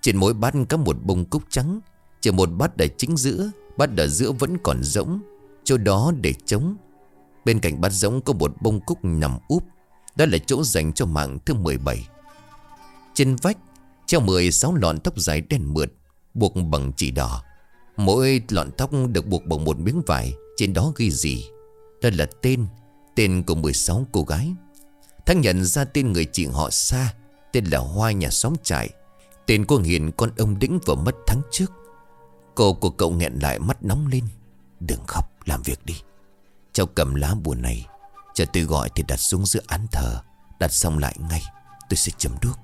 Trên mỗi bát có một bông cúc trắng. Chỉ một bát ở chính giữa, Bát ở giữa vẫn còn rỗng. Chỗ đó để trống. Bên cạnh bát rỗng có một bông cúc nằm úp. Đó là chỗ dành cho mạng thứ 17 Trên vách, Treo 16 lọn tóc dài đen mượt, Buộc bằng chỉ đỏ. Mỗi lọn tóc được buộc bằng một miếng vải, Trên đó ghi gì? Đó là tên Tên của 16 cô gái. Thắng nhận ra tên người chị họ xa, Tên là Hoa nhà xóm trại. Tên của Hiền, con ông Đĩnh vừa mất tháng trước. Cô của cậu nghẹn lại mắt nóng lên. Đừng khóc, làm việc đi. Cháu cầm lá bùa này Chờ tôi gọi thì đặt xuống giữa án thờ. Đặt xong lại ngay, Tôi sẽ chấm đuốc.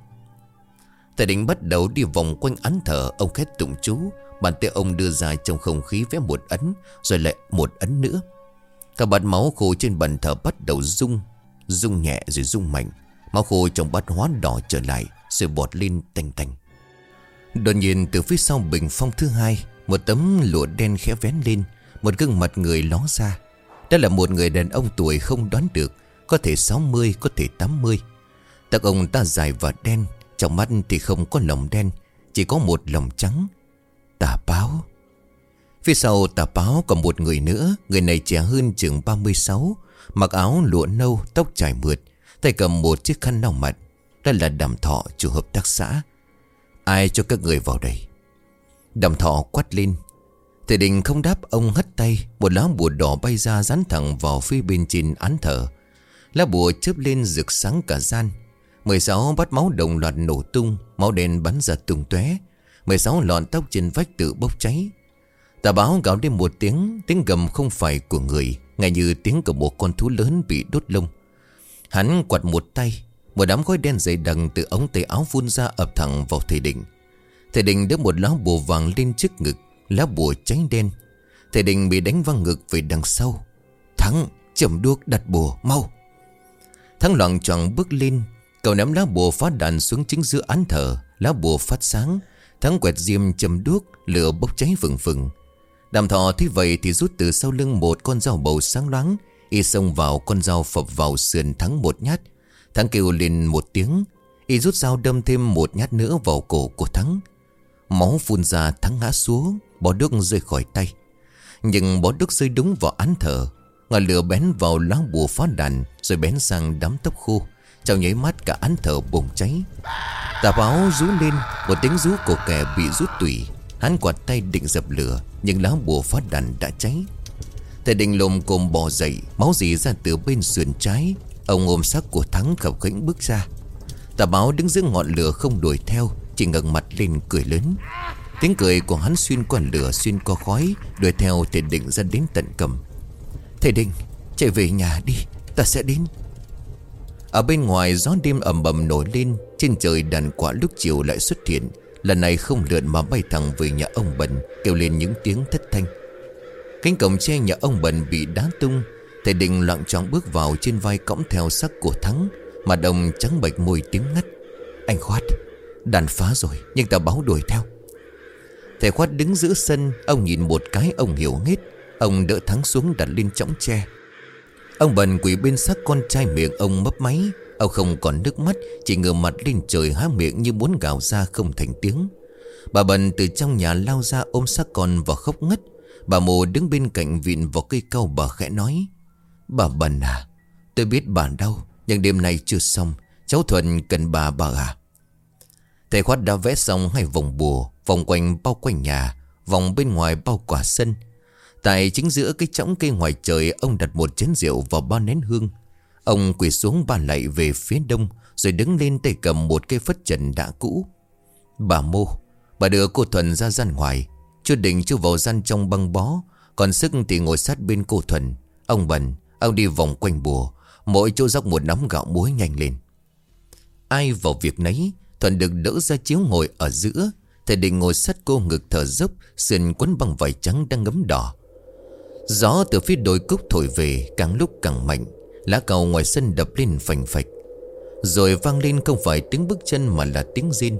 Thầy định bắt đầu đi vòng quanh án thờ. Ông khét tụng chú, Bàn tay ông đưa ra trong không khí vẽ một ấn, Rồi lại một ấn nữa. Cả bát máu khô trên bàn thờ bắt đầu rung Rung nhẹ rồi rung mạnh. Máu khô trong bát hóa đỏ trở lại, Rồi bọt lên tanh tanh. Đột nhiên, từ phía sau bình phong thứ hai, Một tấm lụa đen khẽ vén lên, Một gương mặt người ló ra. Đó là một người đàn ông tuổi không đoán được, Có thể 60 có thể 80 Tạc ông ta dài và đen, Trong mắt thì không có lồng đen, Chỉ có một lồng trắng. Tà báo. Phía sau tà báo còn một người nữa, Người này trẻ hơn chừng 36 Mặc áo lụa nâu, tóc trải mượt, Tay cầm một chiếc khăn lau mặt, Đó là đàm thọ, chủ hợp tác xã. Ai cho các người vào đây? Đàm thọ quát lên. Thầy đình không đáp, ông hất tay, Một lá bùa đỏ bay ra dán thẳng vào phía bên trên án thờ. Lá bùa chớp lên rực sáng cả gian. 16 bát máu đồng loạt nổ tung, Máu đen bắn ra tung tóe. 16 lọn tóc trên vách tự bốc cháy. Tà báo gào lên một tiếng Tiếng gầm không phải của người Ngay như tiếng của một con thú lớn bị đốt lông. Hắn quạt một tay, Một đám khói đen dày đằng từ ống tay áo phun ra ập thẳng vào thầy định. Thầy định đỡ một lá bùa vàng lên trước ngực, Lá bùa cháy đen. Thầy định bị đánh văng ngực về đằng sau. Thắng chầm đuốc đặt bùa, mau. Thắng loạn chọn bước lên, Cậu ném lá bùa phát đạn xuống chính giữa án thờ. Lá bùa phát sáng, Thắng quẹt diêm chầm đuốc, Lửa bốc cháy vừng vừng Đàm thọ thấy vậy thì rút từ sau lưng một con dao bầu sáng loáng, Y xông vào con dao phập vào sườn thắng một nhát. Thắng kêu lên một tiếng, Y rút dao đâm thêm một nhát nữa vào cổ của thắng. Máu phun ra, thắng ngã xuống, Bó đức rơi khỏi tay. Nhưng bó đức rơi đúng vào án thở Ngọn lửa bén vào lá bùa phá đàn, Rồi bén sang đám tóc khô Trong nháy mắt cả án thở bùng cháy. Tà báo rú lên, Một tiếng rú của kẻ bị rút tủy, Hắn quạt tay định dập lửa. Nhưng lá bùa phát đàn đã cháy. Thầy đình lồm cồm bò dậy, Máu dì ra từ bên sườn trái. Ông ôm xác của Thắng khập khỉnh bước ra. Tà báo đứng giữa ngọn lửa không đuổi theo, Chỉ ngẩng mặt lên cười lớn. Tiếng cười của hắn xuyên qua lửa, Xuyên qua khói, Đuổi theo thầy định ra đến tận cầm. Thầy định, chạy về nhà đi, Ta sẽ đến. Ở bên ngoài, gió đêm ẩm bầm nổi lên, Trên trời đàn quả lúc chiều lại xuất hiện. Lần này không lượn mà bay thẳng về nhà ông Bần, Kêu lên những tiếng thất thanh. Cánh cổng tre nhà ông Bần bị đá tung, Thầy định loạn trọng bước vào trên vai cõng theo sắc của Thắng, Mà đồng trắng bệch môi tiếng ngắt. Anh khoát, Đàn phá rồi, nhưng ta báo đuổi theo. Thầy khoát đứng giữa sân, Ông nhìn một cái, ông hiểu hết. Ông đỡ Thắng xuống đặt lên chõng tre. Ông Bần quỳ bên sắc con trai miệng ông mấp máy. Ông không còn nước mắt, Chỉ ngửa mặt lên trời há miệng như muốn gào ra không thành tiếng. Bà Bần từ trong nhà lao ra ôm xác con và khóc ngất. Bà mồ đứng bên cạnh vịn vào cây cau bà khẽ nói, Bà Bần à Tôi biết bà đau, Nhưng đêm nay chưa xong. Cháu Thuận cần bà bà à. Thầy khoát đã vẽ xong hai vòng bùa, Vòng quanh bao quanh nhà, Vòng bên ngoài bao quả sân. Tại chính giữa cái chõng cây ngoài trời, Ông đặt một chén rượu và ba nén hương. Ông quỳ xuống bà lạy về phía đông, Rồi đứng lên tay cầm một cây phất trần đã cũ. Bà mô, Bà đưa cô Thuần ra gian ngoài. Chưa định chưa vào gian trong băng bó, Còn sức thì ngồi sát bên cô Thuần. Ông bần, Ông đi vòng quanh bùa, Mỗi chỗ dốc một nắm gạo muối nhanh lên. Ai vào việc nấy, Thuần được đỡ ra chiếu ngồi ở giữa. Thầy định ngồi sát cô ngực thở dốc, Sườn quấn bằng vải trắng đang ngấm đỏ. Gió từ phía đồi cúc thổi về, Càng lúc càng mạnh. Lá cầu ngoài sân đập lên phành phạch. Rồi vang lên không phải tiếng bước chân Mà là tiếng rên.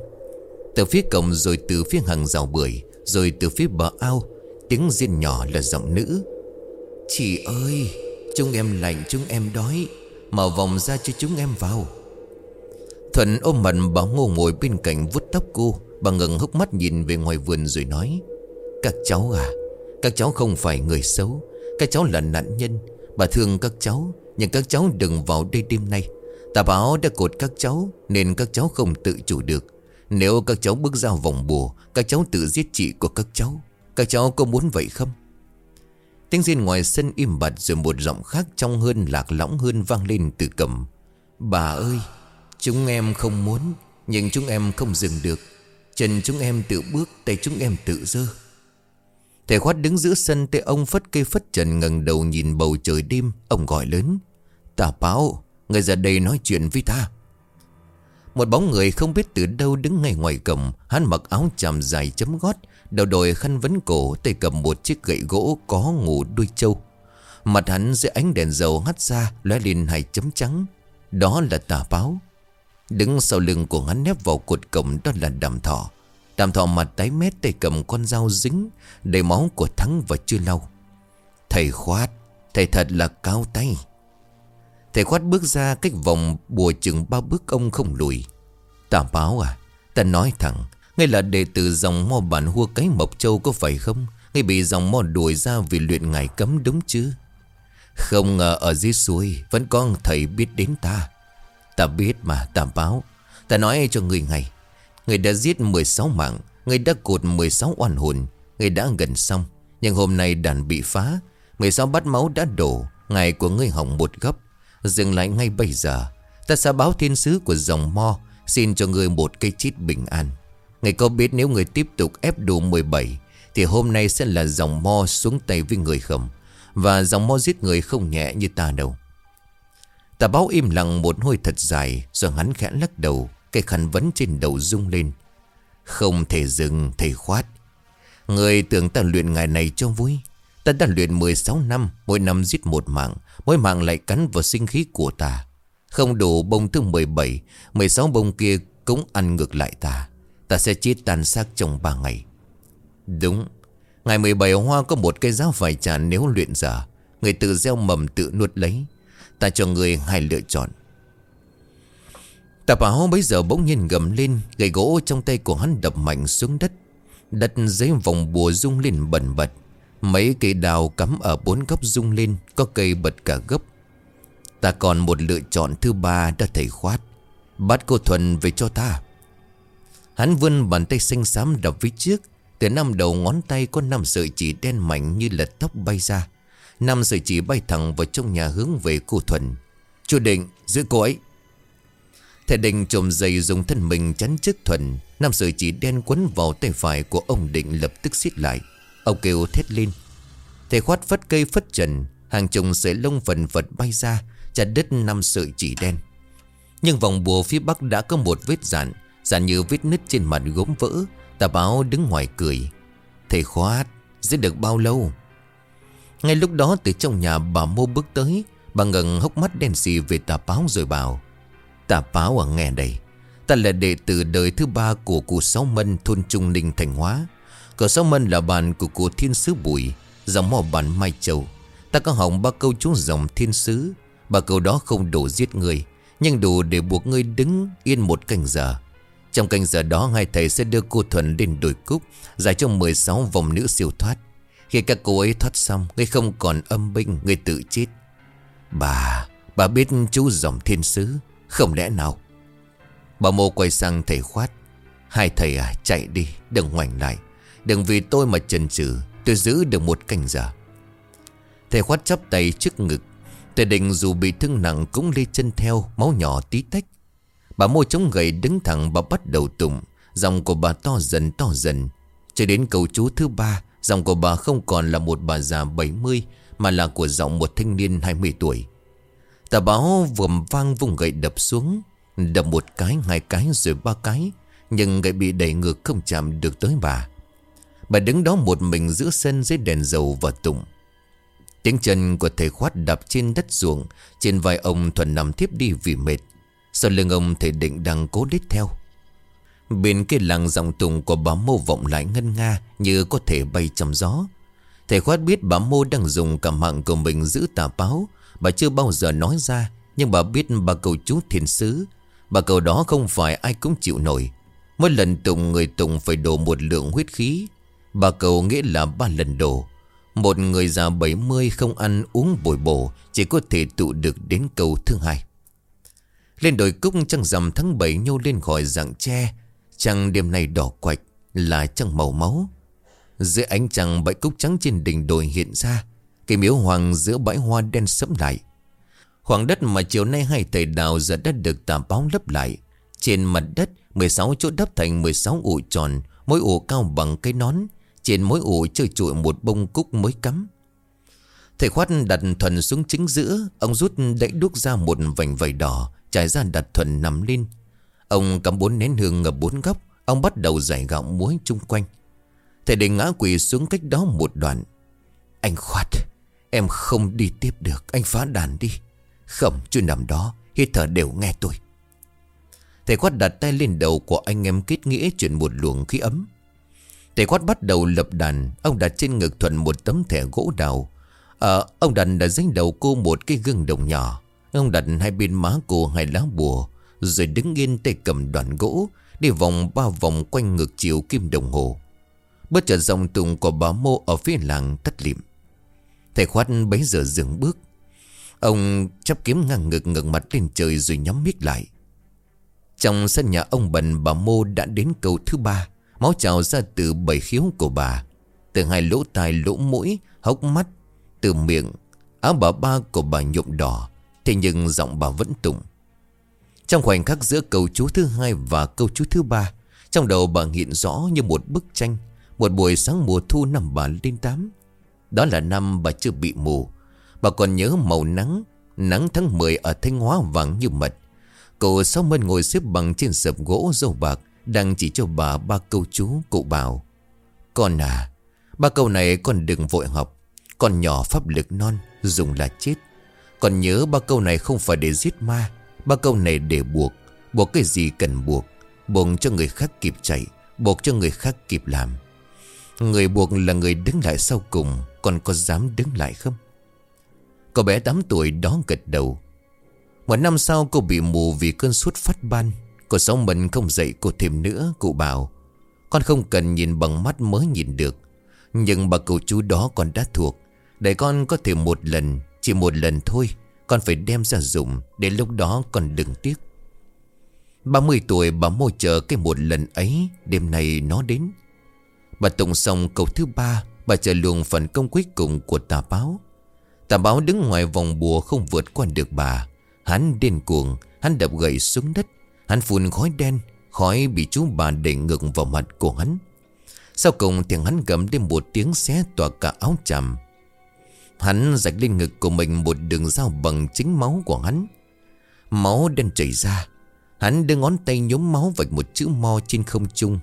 Từ phía cổng rồi từ phía hàng rào bưởi, Rồi từ phía bờ ao, Tiếng rên nhỏ là giọng nữ. Chị ơi, Chúng em lạnh, chúng em đói Mở vòng ra cho chúng em vào. Thuận ôm mặt bảo ngô ngồi bên cạnh vuốt tóc cô, Bà ngừng hốc mắt nhìn về ngoài vườn rồi nói, Các cháu à Các cháu không phải người xấu, Các cháu là nạn nhân, Bà thương các cháu nhưng các cháu đừng vào đây đêm nay. Tà báo đã cột các cháu, Nên các cháu không tự chủ được. Nếu các cháu bước ra vòng bùa, Các cháu tự giết chị của các cháu. Các cháu có muốn vậy không? Tiếng riêng ngoài sân im bặt Rồi một giọng khác trong hơn lạc lõng hơn vang lên từ cầm. Bà ơi, Chúng em không muốn, Nhưng chúng em không dừng được. Chân chúng em tự bước, Tay chúng em tự dơ Thầy khoát đứng giữa sân Tay ông phất cây phất trần ngẩng đầu nhìn bầu trời đêm, Ông gọi lớn, Tà báo Người ra đây nói chuyện với ta. Một bóng người không biết từ đâu đứng ngay ngoài cổng, Hắn mặc áo chàm dài chấm gót, Đầu đội khăn vấn cổ, Tay cầm một chiếc gậy gỗ có ngủ đuôi trâu. Mặt hắn dưới ánh đèn dầu hắt ra, lóe lên hai chấm trắng. Đó là tà báo Đứng sau lưng của hắn nép vào cột cổng, đó là đàm thọ. Đàm thọ mặt tái mét tay cầm con dao dính Đầy máu của Thắng và chưa lâu. Thầy khoát, Thầy thật là cao tay. Thầy khoát bước ra cách vòng bùa chừng ba bước ông không lùi. Tà báo à Ta nói thẳng, Ngay là đệ tử dòng mò bản hua cái Mộc Châu có phải không? Ngay bị dòng mò đuổi ra vì luyện ngài cấm đúng chứ? Không ngờ ở dưới suối Vẫn có thầy biết đến ta. Ta biết mà ta báo, Ta nói cho người ngày. Người đã giết 16 mạng, Người đã cột 16 oan hồn, Người đã gần xong. Nhưng hôm nay đàn bị phá 16 bát máu đã đổ Ngày của người hỏng một gấp. Dừng lại ngay bây giờ, Ta sẽ báo thiên sứ của dòng mo, Xin cho người một cây chít bình an. Người có biết nếu người tiếp tục ép đủ 17 Thì hôm nay sẽ là dòng mo xuống tay với người không Và dòng mo giết người không nhẹ như ta đâu. Tà báo im lặng một hồi thật dài, Rồi hắn khẽ lắc đầu cái khăn vấn trên đầu rung lên. Không thể dừng, thầy khoát. Người tưởng ta luyện ngày này cho vui. Ta đã luyện 16 năm, Mỗi năm giết một mạng, Mỗi mạng lại cắn vào sinh khí của ta. Không đủ bông thứ 17 16 bông kia cũng ăn ngược lại ta. Ta sẽ chết tàn xác trong 3 ngày. Đúng, Ngày 17 hoa có một cây giáo vài tràn nếu luyện giả Người tự gieo mầm tự nuốt lấy. Ta cho người hai lựa chọn. Tà bảo bấy giờ bỗng nhiên gầm lên, Gậy gỗ trong tay của hắn đập mạnh xuống đất. Đất dưới vòng bùa rung lên bẩn bật. Mấy cây đào cắm ở bốn góc rung lên, Có cây bật cả gốc Ta còn một lựa chọn thứ ba đã thầy khoát. Bắt cô Thuần về cho ta. Hắn vươn bàn tay xanh xám đập phía trước. Từ năm đầu ngón tay có năm sợi chỉ đen mảnh như lật tóc bay ra. Năm sợi chỉ bay thẳng vào trong nhà hướng về cô Thuần. Chú định, giữ cô ấy. Thầy định trồm dây dùng thân mình chắn trước Thuần. Năm sợi chỉ đen quấn vào tay phải của ông Định lập tức xiết lại. Ông kêu thét lên. Thầy khoát phất cây phất trần, Hàng chục sợi lông phần vật bay ra, Chặt đứt năm sợi chỉ đen. Nhưng vòng bùa phía bắc đã có một vết dạn Dạn như vết nứt trên mặt gốm vỡ. Tà báo đứng ngoài cười. Thầy khoát, Giết được bao lâu? Ngay lúc đó từ trong nhà bà mô bước tới, Bà ngừng hốc mắt đen xì về tà báo rồi bảo ta báo ở nghe đây. Ta là đệ tử đời thứ ba của cụ Sáu Mân, thôn Trung Ninh, Thành Hóa. Cụ Sáu Mân là bạn của cụ Thiên Sứ Bùi, Dòng họ bản Mai Châu. Ta có hỏng ba câu chú dòng Thiên Sứ. Ba câu đó không đủ giết người, Nhưng đủ để buộc ngươi đứng yên một canh giờ. Trong canh giờ đó, Hai thầy sẽ đưa cô Thuần lên đồi cúc, Giải trong 16 vòng nữ siêu thoát. Khi các cô ấy thoát xong, Ngươi không còn âm binh, Ngươi tự chết. Bà Bà biết chú dòng thiên sứ. Không lẽ nào? Bà mô quay sang thầy khoát. Hai thầy à chạy đi, Đừng ngoảnh lại. Đừng vì tôi mà chần chừ, Tôi giữ được một canh giờ. Thầy khoát chắp tay trước ngực. Thầy định dù bị thương nặng cũng lê chân theo, Máu nhỏ tí tách. Bà mô chống gậy đứng thẳng, bà bắt đầu tụng. Dòng của bà to dần to dần. Cho đến câu chú thứ ba Dòng của bà không còn là một bà già 70 Mà là của giọng một thanh niên 20 tuổi. Tà báo vườm vang vùng gậy đập xuống Đập một cái, hai cái rồi ba cái Nhưng gậy bị đẩy ngược không chạm được tới bà. Bà đứng đó một mình giữa sân dưới đèn dầu và tụng Tiếng chân của thầy khoát đập trên đất ruộng Trên vai ông thuần nằm tiếp đi vì mệt. Sau lưng ông thầy định đang cố đít theo. Bên kia làng giọng tùng của bà mô vọng lại ngân nga Như có thể bay trong gió. Thầy khoát biết bà mô đang dùng cả mạng của mình giữ tà báo Bà chưa bao giờ nói ra, Nhưng bà biết bà cầu chú thiền sứ. Bà cầu đó không phải ai cũng chịu nổi. Mỗi lần tụng, người tụng phải đổ một lượng huyết khí. Bà cầu nghĩa là ba lần đổ. Một người già 70 không ăn uống bồi bổ, Chỉ có thể tụ được đến cầu thứ hai. Lên đồi cúc trăng rằm tháng 7 nhô lên khỏi dạng tre. Trăng đêm nay đỏ quạch, Là trăng màu máu. Dưới ánh trăng bãi cúc trắng trên đỉnh đồi hiện ra. Cây miếu hoàng giữa bãi hoa đen sẫm lại. Khoảng đất mà chiều nay hai thầy đào giờ đã được tà báo lấp lại. Trên mặt đất 16 chỗ đắp thành 16 ụ tròn, Mỗi ụ cao bằng cây nón. Trên mỗi ụ chơi trụi một bông cúc mới cắm. Thầy khoát đặt thuần xuống chính giữa, Ông rút đẩy đúc ra một vành vầy đỏ, Trải ra đặt thuần nằm lên. Ông cắm bốn nén hương ngập bốn góc, Ông bắt đầu giải gạo muối chung quanh. Thầy để ngã quỳ xuống cách đó một đoạn. Anh khoát! Em không đi tiếp được. Anh phá đàn đi. Không chú nằm đó, Hít thở đều nghe tôi. Thầy quát đặt tay lên đầu của anh em kết nghĩa Chuyển một luồng khí ấm. Thầy quát bắt đầu lập đàn. Ông đặt trên ngực thuận một tấm thẻ gỗ đào. Ờ ông đặt đã dính đầu cô một cái gương đồng nhỏ. Ông đặt hai bên má cô hai lá bùa, Rồi đứng yên tay cầm đoạn gỗ, Đi vòng ba vòng quanh ngực chiều kim đồng hồ. Bất chợt dòng tùng của bà mô ở phía làng tắt lịm. Thầy khoát bấy giờ dừng bước. Ông chắp kiếm ngang ngực ngẩng mặt lên trời rồi nhắm miết lại. Trong sân nhà ông bần, bà mô đã đến câu thứ ba, Máu trào ra từ bảy khiếu của bà. Từ hai lỗ tai, lỗ mũi, Hốc mắt, Từ miệng, Áo bà ba của bà nhuộm đỏ. Thế nhưng giọng bà vẫn tụng. Trong khoảnh khắc giữa câu chú thứ hai và câu chú thứ ba, Trong đầu bà hiện rõ như một bức tranh. Một buổi sáng mùa thu năm bà lên tám đó là năm bà chưa bị mù. Bà còn nhớ màu nắng Nắng tháng 10 ở Thanh Hóa vàng như mật. Cậu Sáu Mân ngồi xếp bằng trên sập gỗ dầu bạc, Đang chỉ cho bà ba câu chú cụ bảo. Con à Ba câu này con đừng vội học. Con nhỏ pháp lực non, Dùng là chết. Còn nhớ ba câu này không phải để giết ma, Ba câu này để buộc. Buộc cái gì cần buộc? Buộc cho người khác kịp chạy, Buộc cho người khác kịp làm. Người buộc là người đứng lại sau cùng, Còn có dám đứng lại không? Cậu bé 8 tuổi đó gật đầu. Một năm sau, cô bị mù vì cơn sốt phát ban. Cô sáu mình không dậy cô thêm nữa, Cụ bảo. Con không cần nhìn bằng mắt mới nhìn được. Nhưng bà cậu chú đó còn đã thuộc. Để con có thể một lần, Chỉ một lần thôi. Con phải đem ra dùng, Để lúc đó con đừng tiếc. 30 tuổi bà mô chờ cái một lần ấy, Đêm nay nó đến. Bà tụng xong câu thứ ba, Bà chờ luồng phần công cuối cùng của tà báo. Tà báo đứng ngoài vòng bùa không vượt qua được bà. Hắn điên cuồng, Hắn đập gậy xuống đất. Hắn phun khói đen, Khói bị chú bà đẩy ngược vào mặt của hắn. Sau cùng thì hắn gầm lên một tiếng xé tỏa cả áo chàm. Hắn rạch lên ngực của mình một đường dao bằng chính máu của hắn. Máu đen chảy ra. Hắn đưa ngón tay nhốm máu vạch một chữ mo trên không trung.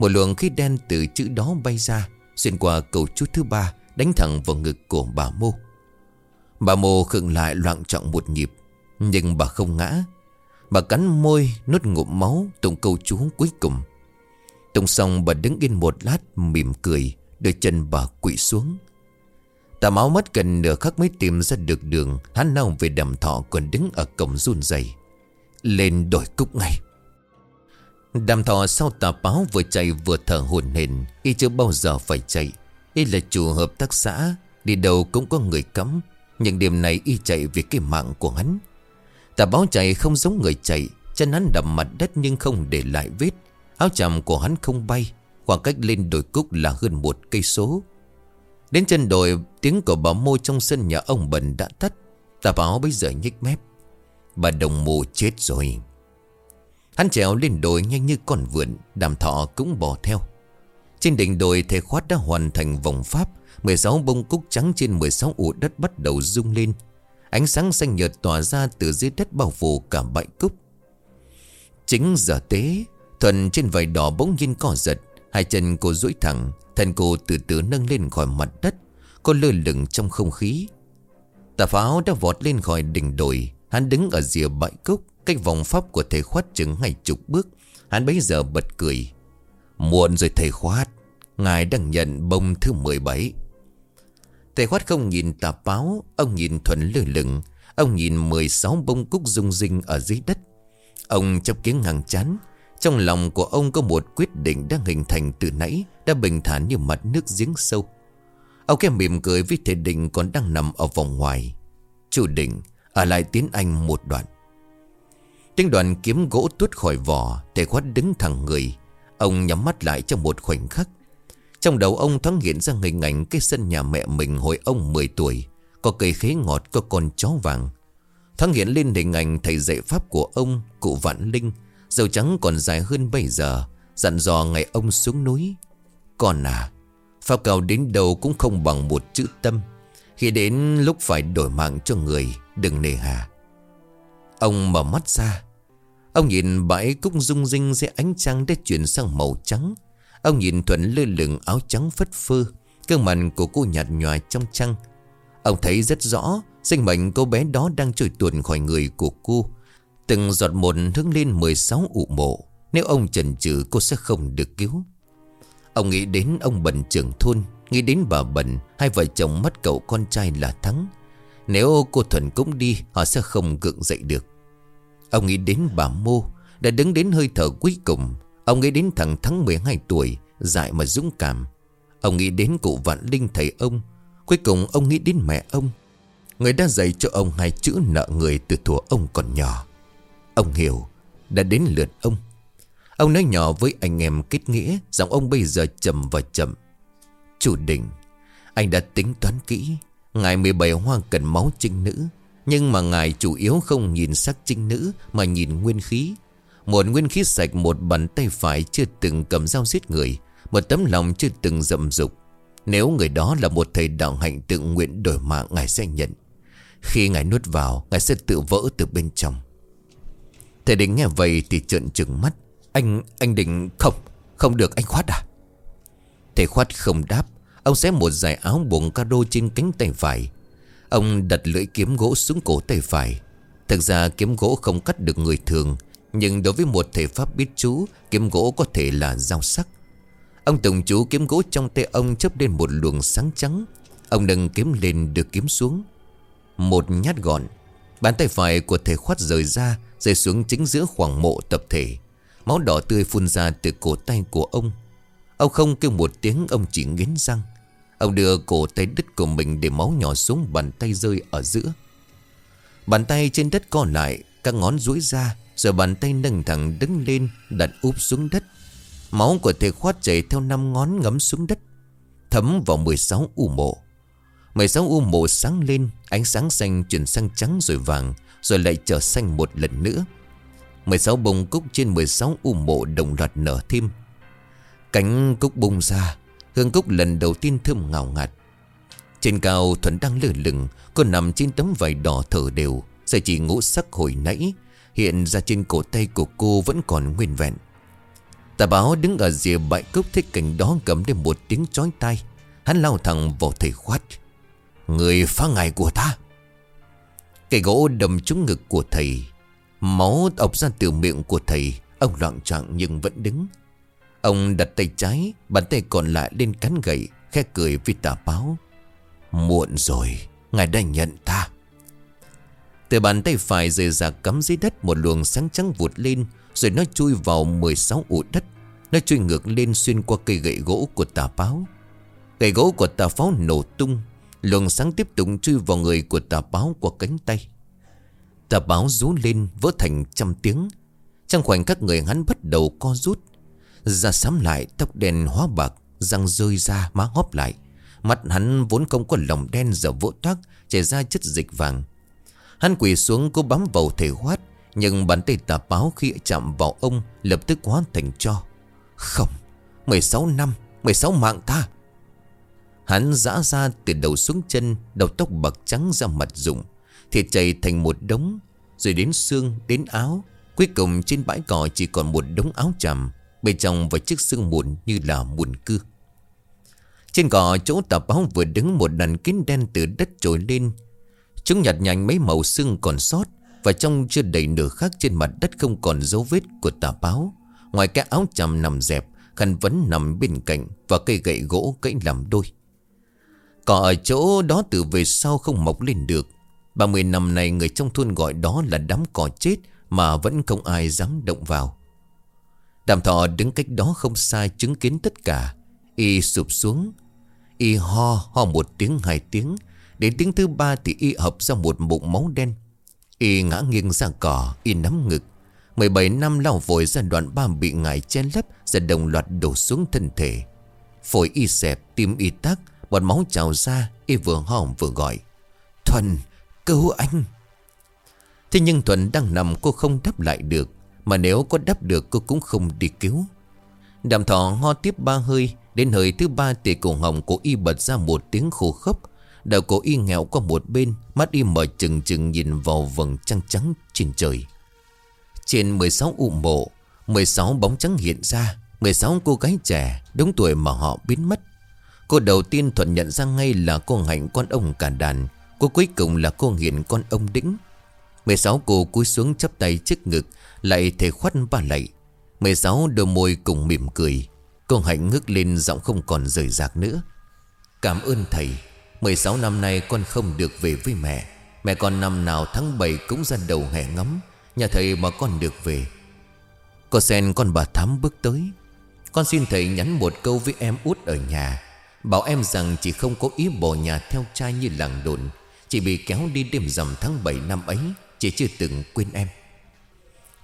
Một luồng khí đen từ chữ đó bay ra, Xuyên qua cầu chú thứ ba, Đánh thẳng vào ngực của bà Mô. Bà Mô khựng lại loạn trọng một nhịp, Nhưng bà không ngã. Bà cắn môi, nuốt ngụm máu, Tụng câu chú cuối cùng. Tụng xong, bà đứng yên một lát, mỉm cười Đôi chân bà quỵ xuống. Tà máu mất gần nửa khắc mới tìm ra được đường, Hắn nào về đầm thọ còn đứng ở cổng run rẩy. Lên đổi cúc ngay. Đàm thọ sau tà báo vừa chạy vừa thở hồn hển, Y chưa bao giờ phải chạy. Y là chủ hợp tác xã, Đi đâu cũng có người cấm Nhưng đêm này y chạy vì cái mạng của hắn. Tà báo chạy không giống người chạy, Chân hắn đập mặt đất nhưng không để lại vết. Áo chàm của hắn không bay, Khoảng cách lên đồi cúc là hơn một cây số. Đến chân đồi, Tiếng của bà mô trong sân nhà ông Bần đã tắt. Tà báo bây giờ nhích mép. Bà đồng mù chết rồi. Hắn trèo lên đồi nhanh như con vượn, Đàm thọ cũng bò theo. Trên đỉnh đồi thầy khoát đã hoàn thành vòng pháp 16 bông cúc trắng trên 16 ụ đất bắt đầu rung lên. Ánh sáng xanh nhợt tỏa ra từ dưới đất bao phủ cả bãi cúc. Chính giờ tế, Thuần trên vầy đỏ bỗng nhiên co giật, Hai chân cô duỗi thẳng thần cô từ từ nâng lên khỏi mặt đất, Cô lơ lửng trong không khí. Tà pháo đã vọt lên khỏi đỉnh đồi, Hắn đứng ở rìa bãi cúc. Cách vòng pháp của thầy khoát chừng hai chục bước. Hắn bấy giờ bật cười. Muộn rồi thầy khoát. Ngài đang nhận bông thứ 17 Thầy khoát không nhìn tà báo, Ông nhìn thuần lơ lửng. Ông nhìn 16 bông cúc rung rinh ở dưới đất. Ông chấp kiến ngang chán. Trong lòng của ông có một quyết định đang hình thành từ nãy, Đã bình thản như mặt nước giếng sâu. Ông kia mỉm cười với thầy Định còn đang nằm ở vòng ngoài. Chủ Định, ở lại tiến anh một đoạn. Tiếng đoàn kiếm gỗ tuốt khỏi vỏ, Thầy khoát đứng thẳng người. Ông nhắm mắt lại trong một khoảnh khắc. Trong đầu ông thoáng hiện ra hình ảnh Cái sân nhà mẹ mình hồi ông 10 tuổi. Có cây khế ngọt, có con chó vàng. Thoáng hiện lên hình ảnh thầy dạy pháp của ông, Cụ Vạn Linh. Dầu trắng còn dài hơn bây giờ, Dặn dò ngày ông xuống núi. Con à Pháp cao đến đâu cũng không bằng một chữ tâm. Khi đến lúc phải đổi mạng cho người, Đừng nề hà. Ông mở mắt ra. Ông nhìn bãi cúc rung rinh dưới ánh trăng đã chuyển sang màu trắng. Ông nhìn Thuận lơ lửng áo trắng phất phơ cơn mặt của cô nhạt nhòa trong trăng. Ông thấy rất rõ, Sinh mệnh cô bé đó đang trôi tuồn khỏi người của cô. Từng giọt một hướng lên 16 ụ mộ. Nếu ông chần chừ, cô sẽ không được cứu. Ông nghĩ đến ông Bần trưởng thôn, Nghĩ đến bà Bần, Hai vợ chồng mất cậu con trai là Thắng. Nếu cô Thuần cũng đi, Họ sẽ không gượng dậy được. Ông nghĩ đến bà Mô Đã đứng đến hơi thở cuối cùng. Ông nghĩ đến thằng Thắng 12 tuổi, Dại mà dũng cảm. Ông nghĩ đến cụ Vạn Linh thầy ông. Cuối cùng ông nghĩ đến mẹ ông. Người đã dạy cho ông hai chữ nợ người từ thuở ông còn nhỏ. Ông hiểu, Đã đến lượt ông. Ông nói nhỏ với anh em kết nghĩa, Giọng ông bây giờ chậm và chậm. Chủ định, Anh đã tính toán kỹ Ngày 17 hoa cần máu trinh nữ. Nhưng mà ngài chủ yếu không nhìn sắc trinh nữ Mà nhìn nguyên khí. Một nguyên khí sạch Một bàn tay phải chưa từng cầm dao giết người Một tấm lòng chưa từng dậm dục Nếu người đó là một thầy đạo hạnh tự nguyện đổi mạng Ngài sẽ nhận. Khi ngài nuốt vào Ngài sẽ tự vỡ từ bên trong. Thầy định nghe vậy thì trợn trừng mắt. Anh, anh định không Không được anh khoát à? Thầy khoát không đáp. Ông xé một dải áo buồn caro trên cánh tay phải. Ông đặt lưỡi kiếm gỗ xuống cổ tay phải. Thực ra kiếm gỗ không cắt được người thường, Nhưng đối với một thể pháp biết chú, Kiếm gỗ có thể là dao sắc. Ông tổng chú kiếm gỗ trong tay ông chớp lên một luồng sáng trắng. Ông nâng kiếm lên được kiếm xuống. Một nhát gọn, Bàn tay phải của thể khoát rời ra, Rơi xuống chính giữa khoảng mộ tập thể. Máu đỏ tươi phun ra từ cổ tay của ông. Ông không kêu một tiếng, Ông chỉ nghiến răng. Ông đưa cổ tay đứt của mình để máu nhỏ xuống bàn tay rơi ở giữa. Bàn tay trên đất co lại, Các ngón duỗi ra, Rồi bàn tay nâng thẳng đứng lên, Đặt úp xuống đất. Máu của thầy khoát chảy theo năm ngón ngấm xuống đất, Thấm vào 16 u mộ. 16 u mộ sáng lên, Ánh sáng xanh chuyển sang trắng rồi vàng, Rồi lại trở xanh một lần nữa. 16 bông cúc trên 16 u mộ đồng loạt nở thêm. Cánh cúc bung ra Hương cúc lần đầu tiên thơm ngào ngạt. Trên cao Thuần đang lơ lửng Cô nằm trên tấm vải đỏ thở đều, Sợi chỉ ngũ sắc hồi nãy. Hiện ra trên cổ tay của cô vẫn còn nguyên vẹn. Tà báo đứng ở rìa bãi cốc thấy cảnh đó cầm lên một tiếng chói tai. Hắn lao thẳng vào thầy khoát. Người phá ngài của ta. Cây gỗ đầm trúng ngực của thầy. Máu ọc ra từ miệng của thầy. Ông loạn trọng nhưng vẫn đứng. Ông đặt tay trái, Bàn tay còn lại lên cắn gậy, Khẽ cười với tà báo. Muộn rồi, Ngài đã nhận ta. Từ bàn tay phải rời ra cắm dưới đất, Một luồng sáng trắng vụt lên, Rồi nó chui vào 16 ụ đất. Nó chui ngược lên xuyên qua cây gậy gỗ của tà báo. Gậy gỗ của tà pháo nổ tung, Luồng sáng tiếp tục chui vào người của tà báo qua cánh tay. Tà báo rú lên, vỡ thành trăm tiếng. Trong khoảnh khắc người hắn bắt đầu co rút Da sắm lại, tóc đen hóa bạc, Răng rơi ra má hóp lại. Mắt hắn vốn không có lòng đen giờ vỗ toát Chảy ra chất dịch vàng. Hắn quỳ xuống cố bám vào thể hoát, Nhưng bàn tay tà báo khi chạm vào ông Lập tức hóa thành cho. Không 16 năm 16 mạng ta. Hắn giã ra từ đầu xuống chân, Đầu tóc bạc trắng ra mặt rụng, Thịt chảy thành một đống, Rồi đến xương, đến áo. Cuối cùng trên bãi cỏ chỉ còn một đống áo chằm Bên trong và chiếc xương muộn như là muộn cư Trên cỏ chỗ tà báo vừa đứng một đàn kín đen từ đất trồi lên. Chúng nhặt nhạnh mấy màu xương còn sót Và trong chưa đầy nửa khác trên mặt đất không còn dấu vết của tà báo. Ngoài cái áo chằm nằm dẹp, Khăn vấn nằm bên cạnh Và cây gậy gỗ cẫy làm đôi. Cỏ ở chỗ đó từ về sau không mọc lên được. 30 năm này người trong thôn gọi đó là đám cỏ chết Mà vẫn không ai dám động vào. Đàm thọ đứng cách đó không xa chứng kiến tất cả. Y sụp xuống. Y ho ho một tiếng, hai tiếng. Đến tiếng thứ ba thì y hợp ra một bụng máu đen. Y ngã nghiêng ra cỏ, Y nắm ngực. 17 năm lao vội ra đoạn ba bị ngài chen lấp Ra đồng loạt đổ xuống thân thể. Phổi y xẹp, tim y tắc, Bọt máu trào ra, Y vừa ho vừa gọi. Thuần, cứu anh. Thế nhưng Thuần đang nằm cô không đáp lại được mà nếu có đắp được cô cũng không đi cứu. Đàm thọ ho tiếp ba hơi, Đến hơi thứ ba thì cổ hồng của y bật ra một tiếng khô khốc. Đầu cổ y nghèo qua một bên, Mắt y mở chừng chừng nhìn vào vầng trăng trắng trên trời. Trên 16 ụ mộ 16 bóng trắng hiện ra 16 cô gái trẻ Đúng tuổi mà họ biến mất. Cô đầu tiên thuận nhận ra ngay là cô hạnh con ông cả đàn, Cô cuối cùng là cô hiền con ông đĩnh. 16 cô cúi xuống chắp tay trước ngực lại thể khoát ba lạy. 16 đôi môi cùng mỉm cười. Cô Hạnh ngước lên giọng không còn rời rạc nữa. Cảm ơn thầy. 16 năm nay con không được về với mẹ. Mẹ con năm nào tháng 7 cũng ra đầu hè ngắm. Nhà thầy mà con được về. Cô sen con bà Thắm bước tới. Con xin thầy nhắn một câu với em út ở nhà. Bảo em rằng chỉ không có ý bỏ nhà theo trai như làng đồn. Chỉ bị kéo đi đêm rằm tháng 7 năm ấy Chỉ chưa từng quên em.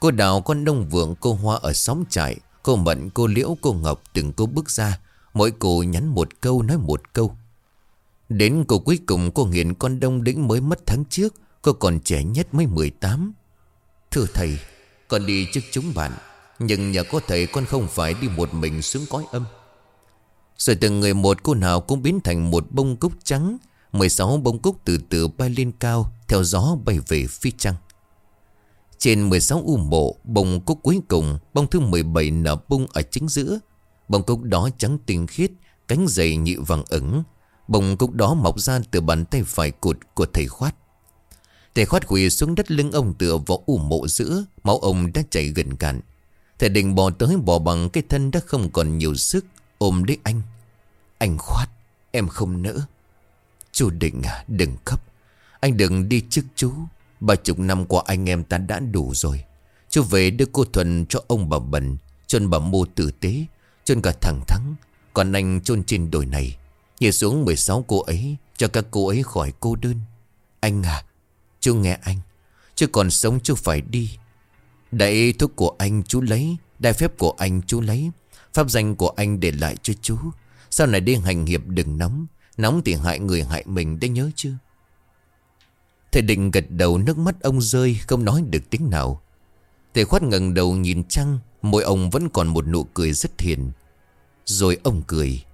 Cô đào con đông vượng, cô hoa ở xóm trại, Cô mận, cô liễu, cô ngọc, từng cô bước ra. Mỗi cô nhắn một câu, nói một câu. Đến cô cuối cùng, cô nghiện con đông đĩnh mới mất tháng trước. Cô còn trẻ nhất mới 18 Thưa thầy, Con đi trước chúng bạn. Nhưng nhà có thầy, con không phải đi một mình xuống cõi âm. Rồi từng người một, cô nào cũng biến thành một bông cúc trắng. 16 bông cúc từ từ bay lên cao, Theo gió bay về phía trăng. Trên 16 u mộ Bông cúc cuối cùng Bông thứ 17 nở bung ở chính giữa. Bông cúc đó trắng tinh khiết, Cánh dày nhị vàng ửng. Bông cúc đó mọc ra từ bàn tay phải cụt của thầy khoát. Thầy khoát quỳ xuống đất lưng ông tựa vào u mộ giữa, Máu ông đã chảy gần cạn. Thầy định bò tới bò bằng, cái thân đã không còn nhiều sức, Ôm lấy anh. Anh khoát, Em không nỡ. Chú Định à đừng khóc. Anh đừng đi trước chú. Ba chục năm qua anh em ta đã đủ rồi. Chú về đưa cô Thuần cho ông bà Bần, Chôn bà mô tử tế, Chôn cả thằng Thắng. Còn anh chôn trên đồi này. Nhảy xuống 16 cô ấy, Cho các cô ấy khỏi cô đơn. Anh à Chú nghe anh. Chứ còn sống chú phải đi. Đại thuốc của anh chú lấy, Đại phép của anh chú lấy. Pháp danh của anh để lại cho chú. Sau này đi hành hiệp đừng nóng? Nóng thì hại người hại mình, đã nhớ chưa? Thầy định gật đầu nước mắt ông rơi, Không nói được tiếng nào. Thầy khoát ngẩng đầu nhìn trăng Môi ông vẫn còn một nụ cười rất hiền. Rồi ông cười.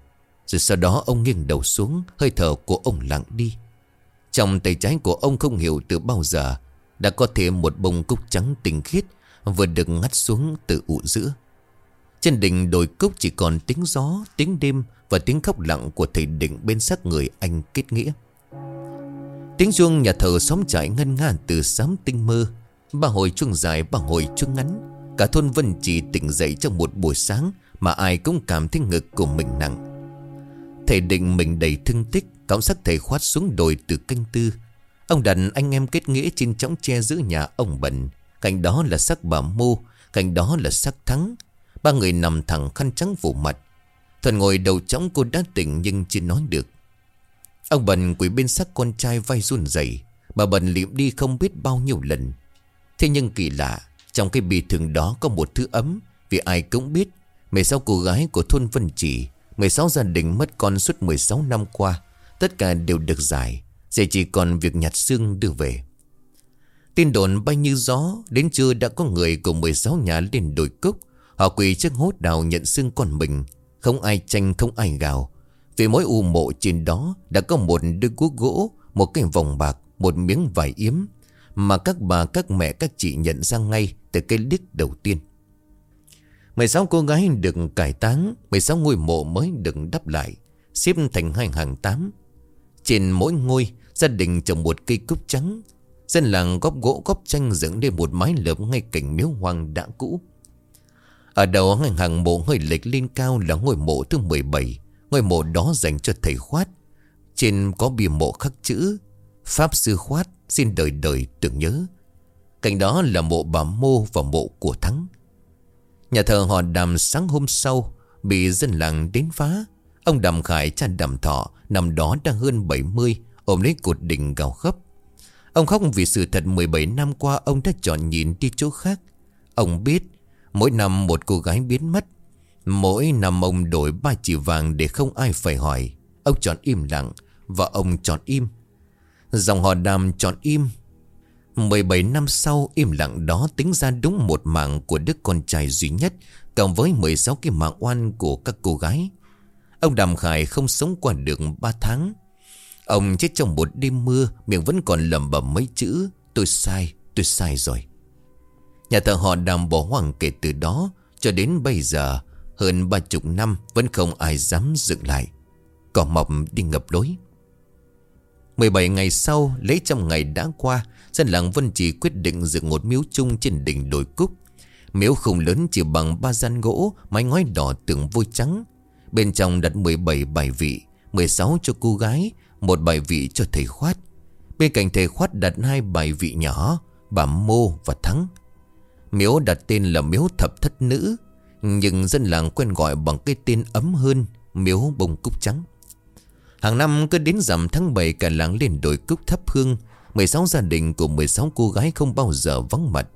Rồi sau đó ông nghiêng đầu xuống, Hơi thở của ông lặng đi. Trong tay trái của ông không hiểu từ bao giờ, Đã có thêm một bông cúc trắng tinh khiết, Vừa được ngắt xuống từ ụ giữa. Trên đỉnh đồi cúc chỉ còn tiếng gió, Tiếng đêm Và tiếng khóc lặng của thầy định bên xác người anh kết nghĩa. Tiếng chuông nhà thờ xóm trải ngân nga từ sáng tinh mơ. Ba hồi chuông dài, ba hồi chuông ngắn. Cả thôn Vân Chỉ tỉnh dậy trong một buổi sáng Mà ai cũng cảm thấy ngực của mình nặng. Thầy định mình đầy thương tích Cảm sắc thầy khoát xuống đồi từ canh tư. Ông đặt anh em kết nghĩa trên chóng che giữ nhà ông bẩn Cạnh đó là sắc bà mô, Cạnh đó là sắc thắng. Ba người nằm thẳng khăn trắng phủ mặt. Thần ngồi đầu chóng cô đã tỉnh nhưng chưa nói được. Ông bần quỷ bên sắc con trai vai run rẩy. Bà bần liệm đi không biết bao nhiêu lần. Thế nhưng kỳ lạ, Trong cái bì thường đó có một thứ ấm, Vì ai cũng biết 16 cô gái của thôn Vân Chỉ 16 gia đình mất con suốt 16 năm qua, Tất cả đều được giải, Giờ chỉ còn việc nhặt xương đưa về. Tin đồn bay như gió, Đến trưa đã có người của 16 nhà lên đồi cúc Họ quỳ trước hốt đào nhận xương con mình. Không ai tranh không ai gào. Vì mỗi u mộ trên đó Đã có một đôi cuốc gỗ, Một cái vòng bạc, Một miếng vải yếm Mà các bà, các mẹ, các chị nhận ra ngay Từ cái liếc đầu tiên 16 cô gái được cải táng 16 ngôi mộ mới được đắp lại, Xếp thành hai hàng tám Trên mỗi ngôi, Gia đình trồng một cây cúc trắng Dân làng góp gỗ, góp tranh dựng lên một mái lợp ngay cạnh miếu hoang đã cũ. Ở đầu hàng hàng mộ hơi lệch lên cao là ngôi mộ thứ 17. Ngôi mộ đó dành cho thầy khoát. Trên có bia mộ khắc chữ, Pháp sư khoát xin đời đời tưởng nhớ. Cạnh đó là mộ bà Mô và mộ của Thắng. Nhà thờ họ đàm sáng hôm sau bị dân làng đến phá. Ông Đàm Khải cha Đàm Thọ, năm đó đang hơn 70 ôm lấy cột đỉnh gào khóc Ông khóc vì sự thật 17 năm qua ông đã chọn nhìn đi chỗ khác. Ông biết, mỗi năm một cô gái biến mất. Mỗi năm ông đổi ba chỉ vàng để không ai phải hỏi. Ông chọn im lặng và ông chọn im. Dòng họ đàm chọn im. 17 năm sau im lặng đó tính ra đúng một mạng của đứa con trai duy nhất cộng với 16 cái mạng oan của các cô gái. Ông Đàm Khải không sống qua được 3 tháng. Ông chết trong một đêm mưa Miệng vẫn còn lầm bầm mấy chữ Tôi sai, tôi sai rồi Nhà thờ họ đàm bỏ hoang kể từ đó Cho đến bây giờ hơn ba chục năm Vẫn không ai dám dựng lại. Cỏ mọc đi ngập lối. 17 ngày sau, Lấy trong ngày đã qua, Dân làng Vân Trì quyết định dựng một miếu chung Trên đỉnh đồi cúc. Miếu không lớn chỉ bằng ba gian gỗ, Mái ngói đỏ tường vôi trắng. Bên trong đặt 17 bài vị 16 cho cô gái, một bài vị cho thầy khoát. Bên cạnh thầy khoát đặt hai bài vị nhỏ Bà Mô và Thắng. Miếu đặt tên là miếu thập thất nữ. Nhưng dân làng quen gọi bằng cái tên ấm hơn Miếu bông cúc trắng. Hàng năm cứ đến rằm tháng 7 Cả làng lên đồi cúc thắp hương. 16 gia đình của 16 cô gái không bao giờ vắng mặt.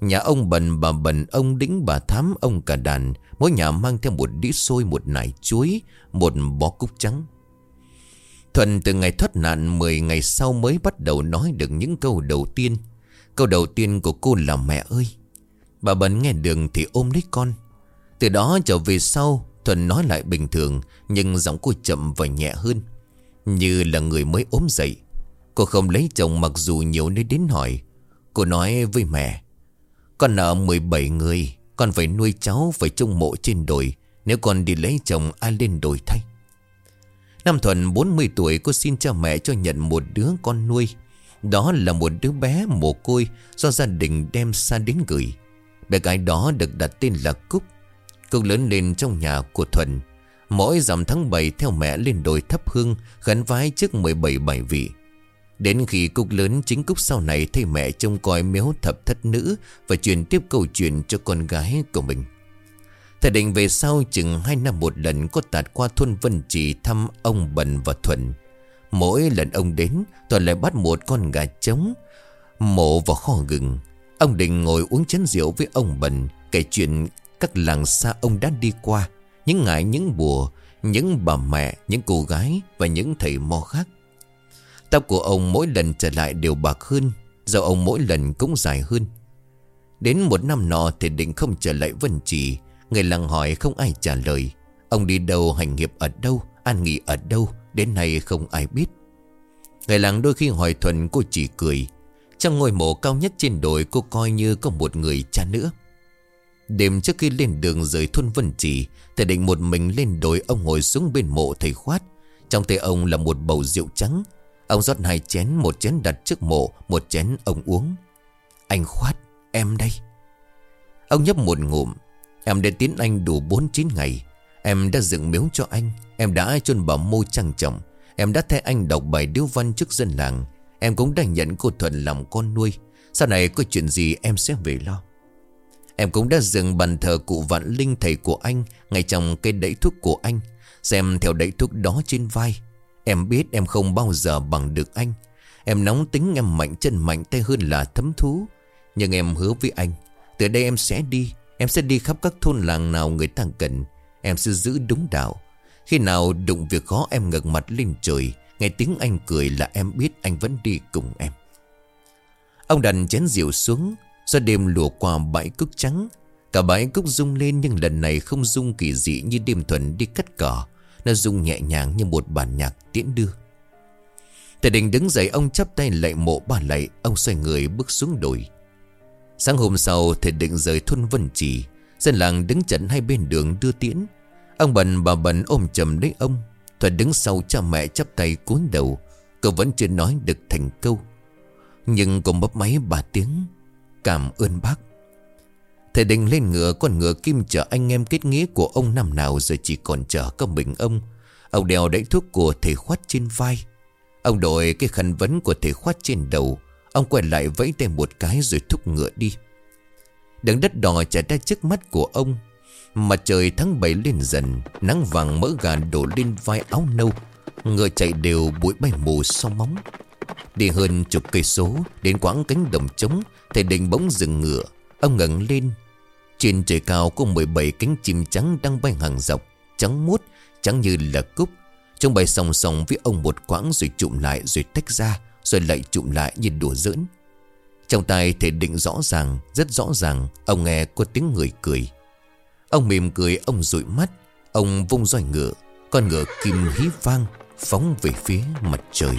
Nhà ông Bần, bà Bần, ông Đĩnh, bà Thám, ông cả đàn Mỗi nhà mang theo một đĩa xôi, một nải chuối Một bó cúc trắng. Thuần từ ngày thoát nạn 10 ngày sau mới bắt đầu nói được những câu đầu tiên. Câu đầu tiên của cô là mẹ ơi. Bà bần nghe đường thì ôm lấy con. Từ đó trở về sau Thuần nói lại bình thường, Nhưng giọng cô chậm và nhẹ hơn. Như là người mới ốm dậy. Cô không lấy chồng mặc dù nhiều nơi đến hỏi. Cô nói với mẹ, Con nợ 17 người, Con phải nuôi cháu, Phải trông mộ trên đồi. Nếu con đi lấy chồng ai lên đồi thay. Năm Thuần 40 tuổi, cô xin cha mẹ cho nhận một đứa con nuôi. Đó là một đứa bé mồ côi Do gia đình đem xa đến gửi. Bé gái đó được đặt tên là Cúc. Cúc lớn lên trong nhà của Thuần, Mỗi dằm tháng 7 theo mẹ lên đồi thắp hương Khấn vái trước 17 bài vị. Đến khi Cúc lớn chính Cúc sau này, Thấy mẹ trông coi miếu thập thất nữ Và truyền tiếp câu chuyện cho con gái của mình. Thầy định về sau chừng 2 năm một lần Có tạt qua thôn Vân Trì thăm ông Bần và Thuần. Mỗi lần ông đến toàn lại bắt một con gà trống, Mổ vào kho gừng. Ông Định ngồi uống chén rượu với ông Bần, Kể chuyện các làng xa ông đã đi qua Những ngại những bùa Những bà mẹ, những cô gái Và những thầy mo khác. Tóc của ông mỗi lần trở lại đều bạc hơn dầu ông mỗi lần cũng dài hơn. Đến một năm nọ thì định không trở lại Vân Trì Người làng hỏi không ai trả lời. Ông đi đâu hành nghiệp ở đâu An nghỉ ở đâu Đến nay không ai biết. Người làng đôi khi hỏi Thuần cô chỉ cười. Trong ngôi mộ cao nhất trên đồi Cô coi như có một người cha nữa. Đêm trước khi lên đường rời thôn Vân Trì, Thầy định một mình lên đồi Ông ngồi xuống bên mộ thầy khoát. Trong tay ông là một bầu rượu trắng. Ông rót hai chén, Một chén đặt trước mộ, Một chén ông uống. Anh khoát, em đây. Ông nhấp một ngụm. Em đã tiến anh đủ 49 ngày. Em đã dựng miếu cho anh. Em đã chôn bảo mô trang trọng. Em đã thay anh đọc bài điêu văn trước dân làng. Em cũng đã nhận cô Thuận làm con nuôi. Sau này có chuyện gì em sẽ về lo. Em cũng đã dừng bàn thờ cụ vạn linh thầy của anh Ngay trong cây đẩy thuốc của anh, Xem theo đẩy thuốc đó trên vai. Em biết em không bao giờ bằng được anh. Em nóng tính em mạnh chân mạnh tay hơn là thấm thú. Nhưng em hứa với anh, Từ đây em sẽ đi. Em sẽ đi khắp các thôn làng nào người ta cần. Em sẽ giữ đúng đạo. Khi nào đụng việc khó em ngẩng mặt lên trời, Nghe tiếng anh cười là em biết anh vẫn đi cùng em. Ông đành chén rượu xuống Do đêm lùa qua bãi cúc trắng. Cả bãi cúc rung lên nhưng lần này không rung kỳ dị như đêm thuần đi cắt cỏ. Nó rung nhẹ nhàng như một bản nhạc tiễn đưa. Thầy đình đứng dậy, ông chắp tay lạy mộ bà lạy, Ông xoay người bước xuống đồi. Sáng hôm sau thầy định rời thôn Vân Trì. Dân làng đứng chẩn hai bên đường đưa tiễn. Ông Bần, bà Bần ôm chầm lấy ông. Thuật đứng sau, cha mẹ chắp tay cúi đầu. Cậu vẫn chưa nói được thành câu. Nhưng cô bấp máy ba tiếng. Cảm ơn bác. Thầy đình lên ngựa, Con ngựa kim chở anh em kết nghĩa của ông năm nào giờ chỉ còn chở có mình ông. Ông đeo đẩy thuốc của thầy khoát trên vai. Ông đội cái khăn vấn của thầy khoát trên đầu. Ông quay lại vẫy tay một cái rồi thúc ngựa đi. Đằng đất đỏ chạy ra trước mắt của ông. Mặt trời tháng 7 lên dần, Nắng vàng mỡ gà đổ lên vai áo nâu. Ngựa chạy đều bụi bay mù sau móng. Đi hơn chục cây số, Đến quãng cánh đồng trống, Thầy định bỗng dừng ngựa. Ông ngẩng lên. Trên trời cao có 17 cánh chim trắng đang bay hàng dọc, Trắng muốt, Trắng như là cúc. Trông bay song song với ông một quãng rồi trụm lại, rồi tách ra, rồi lại trụm lại như đùa giỡn. Trong tay thể định rõ ràng, Rất rõ ràng, Ông nghe có tiếng người cười. Ông mỉm cười, ông dụi mắt, Ông vung roi ngựa. Con ngựa kim hí vang, Phóng về phía mặt trời.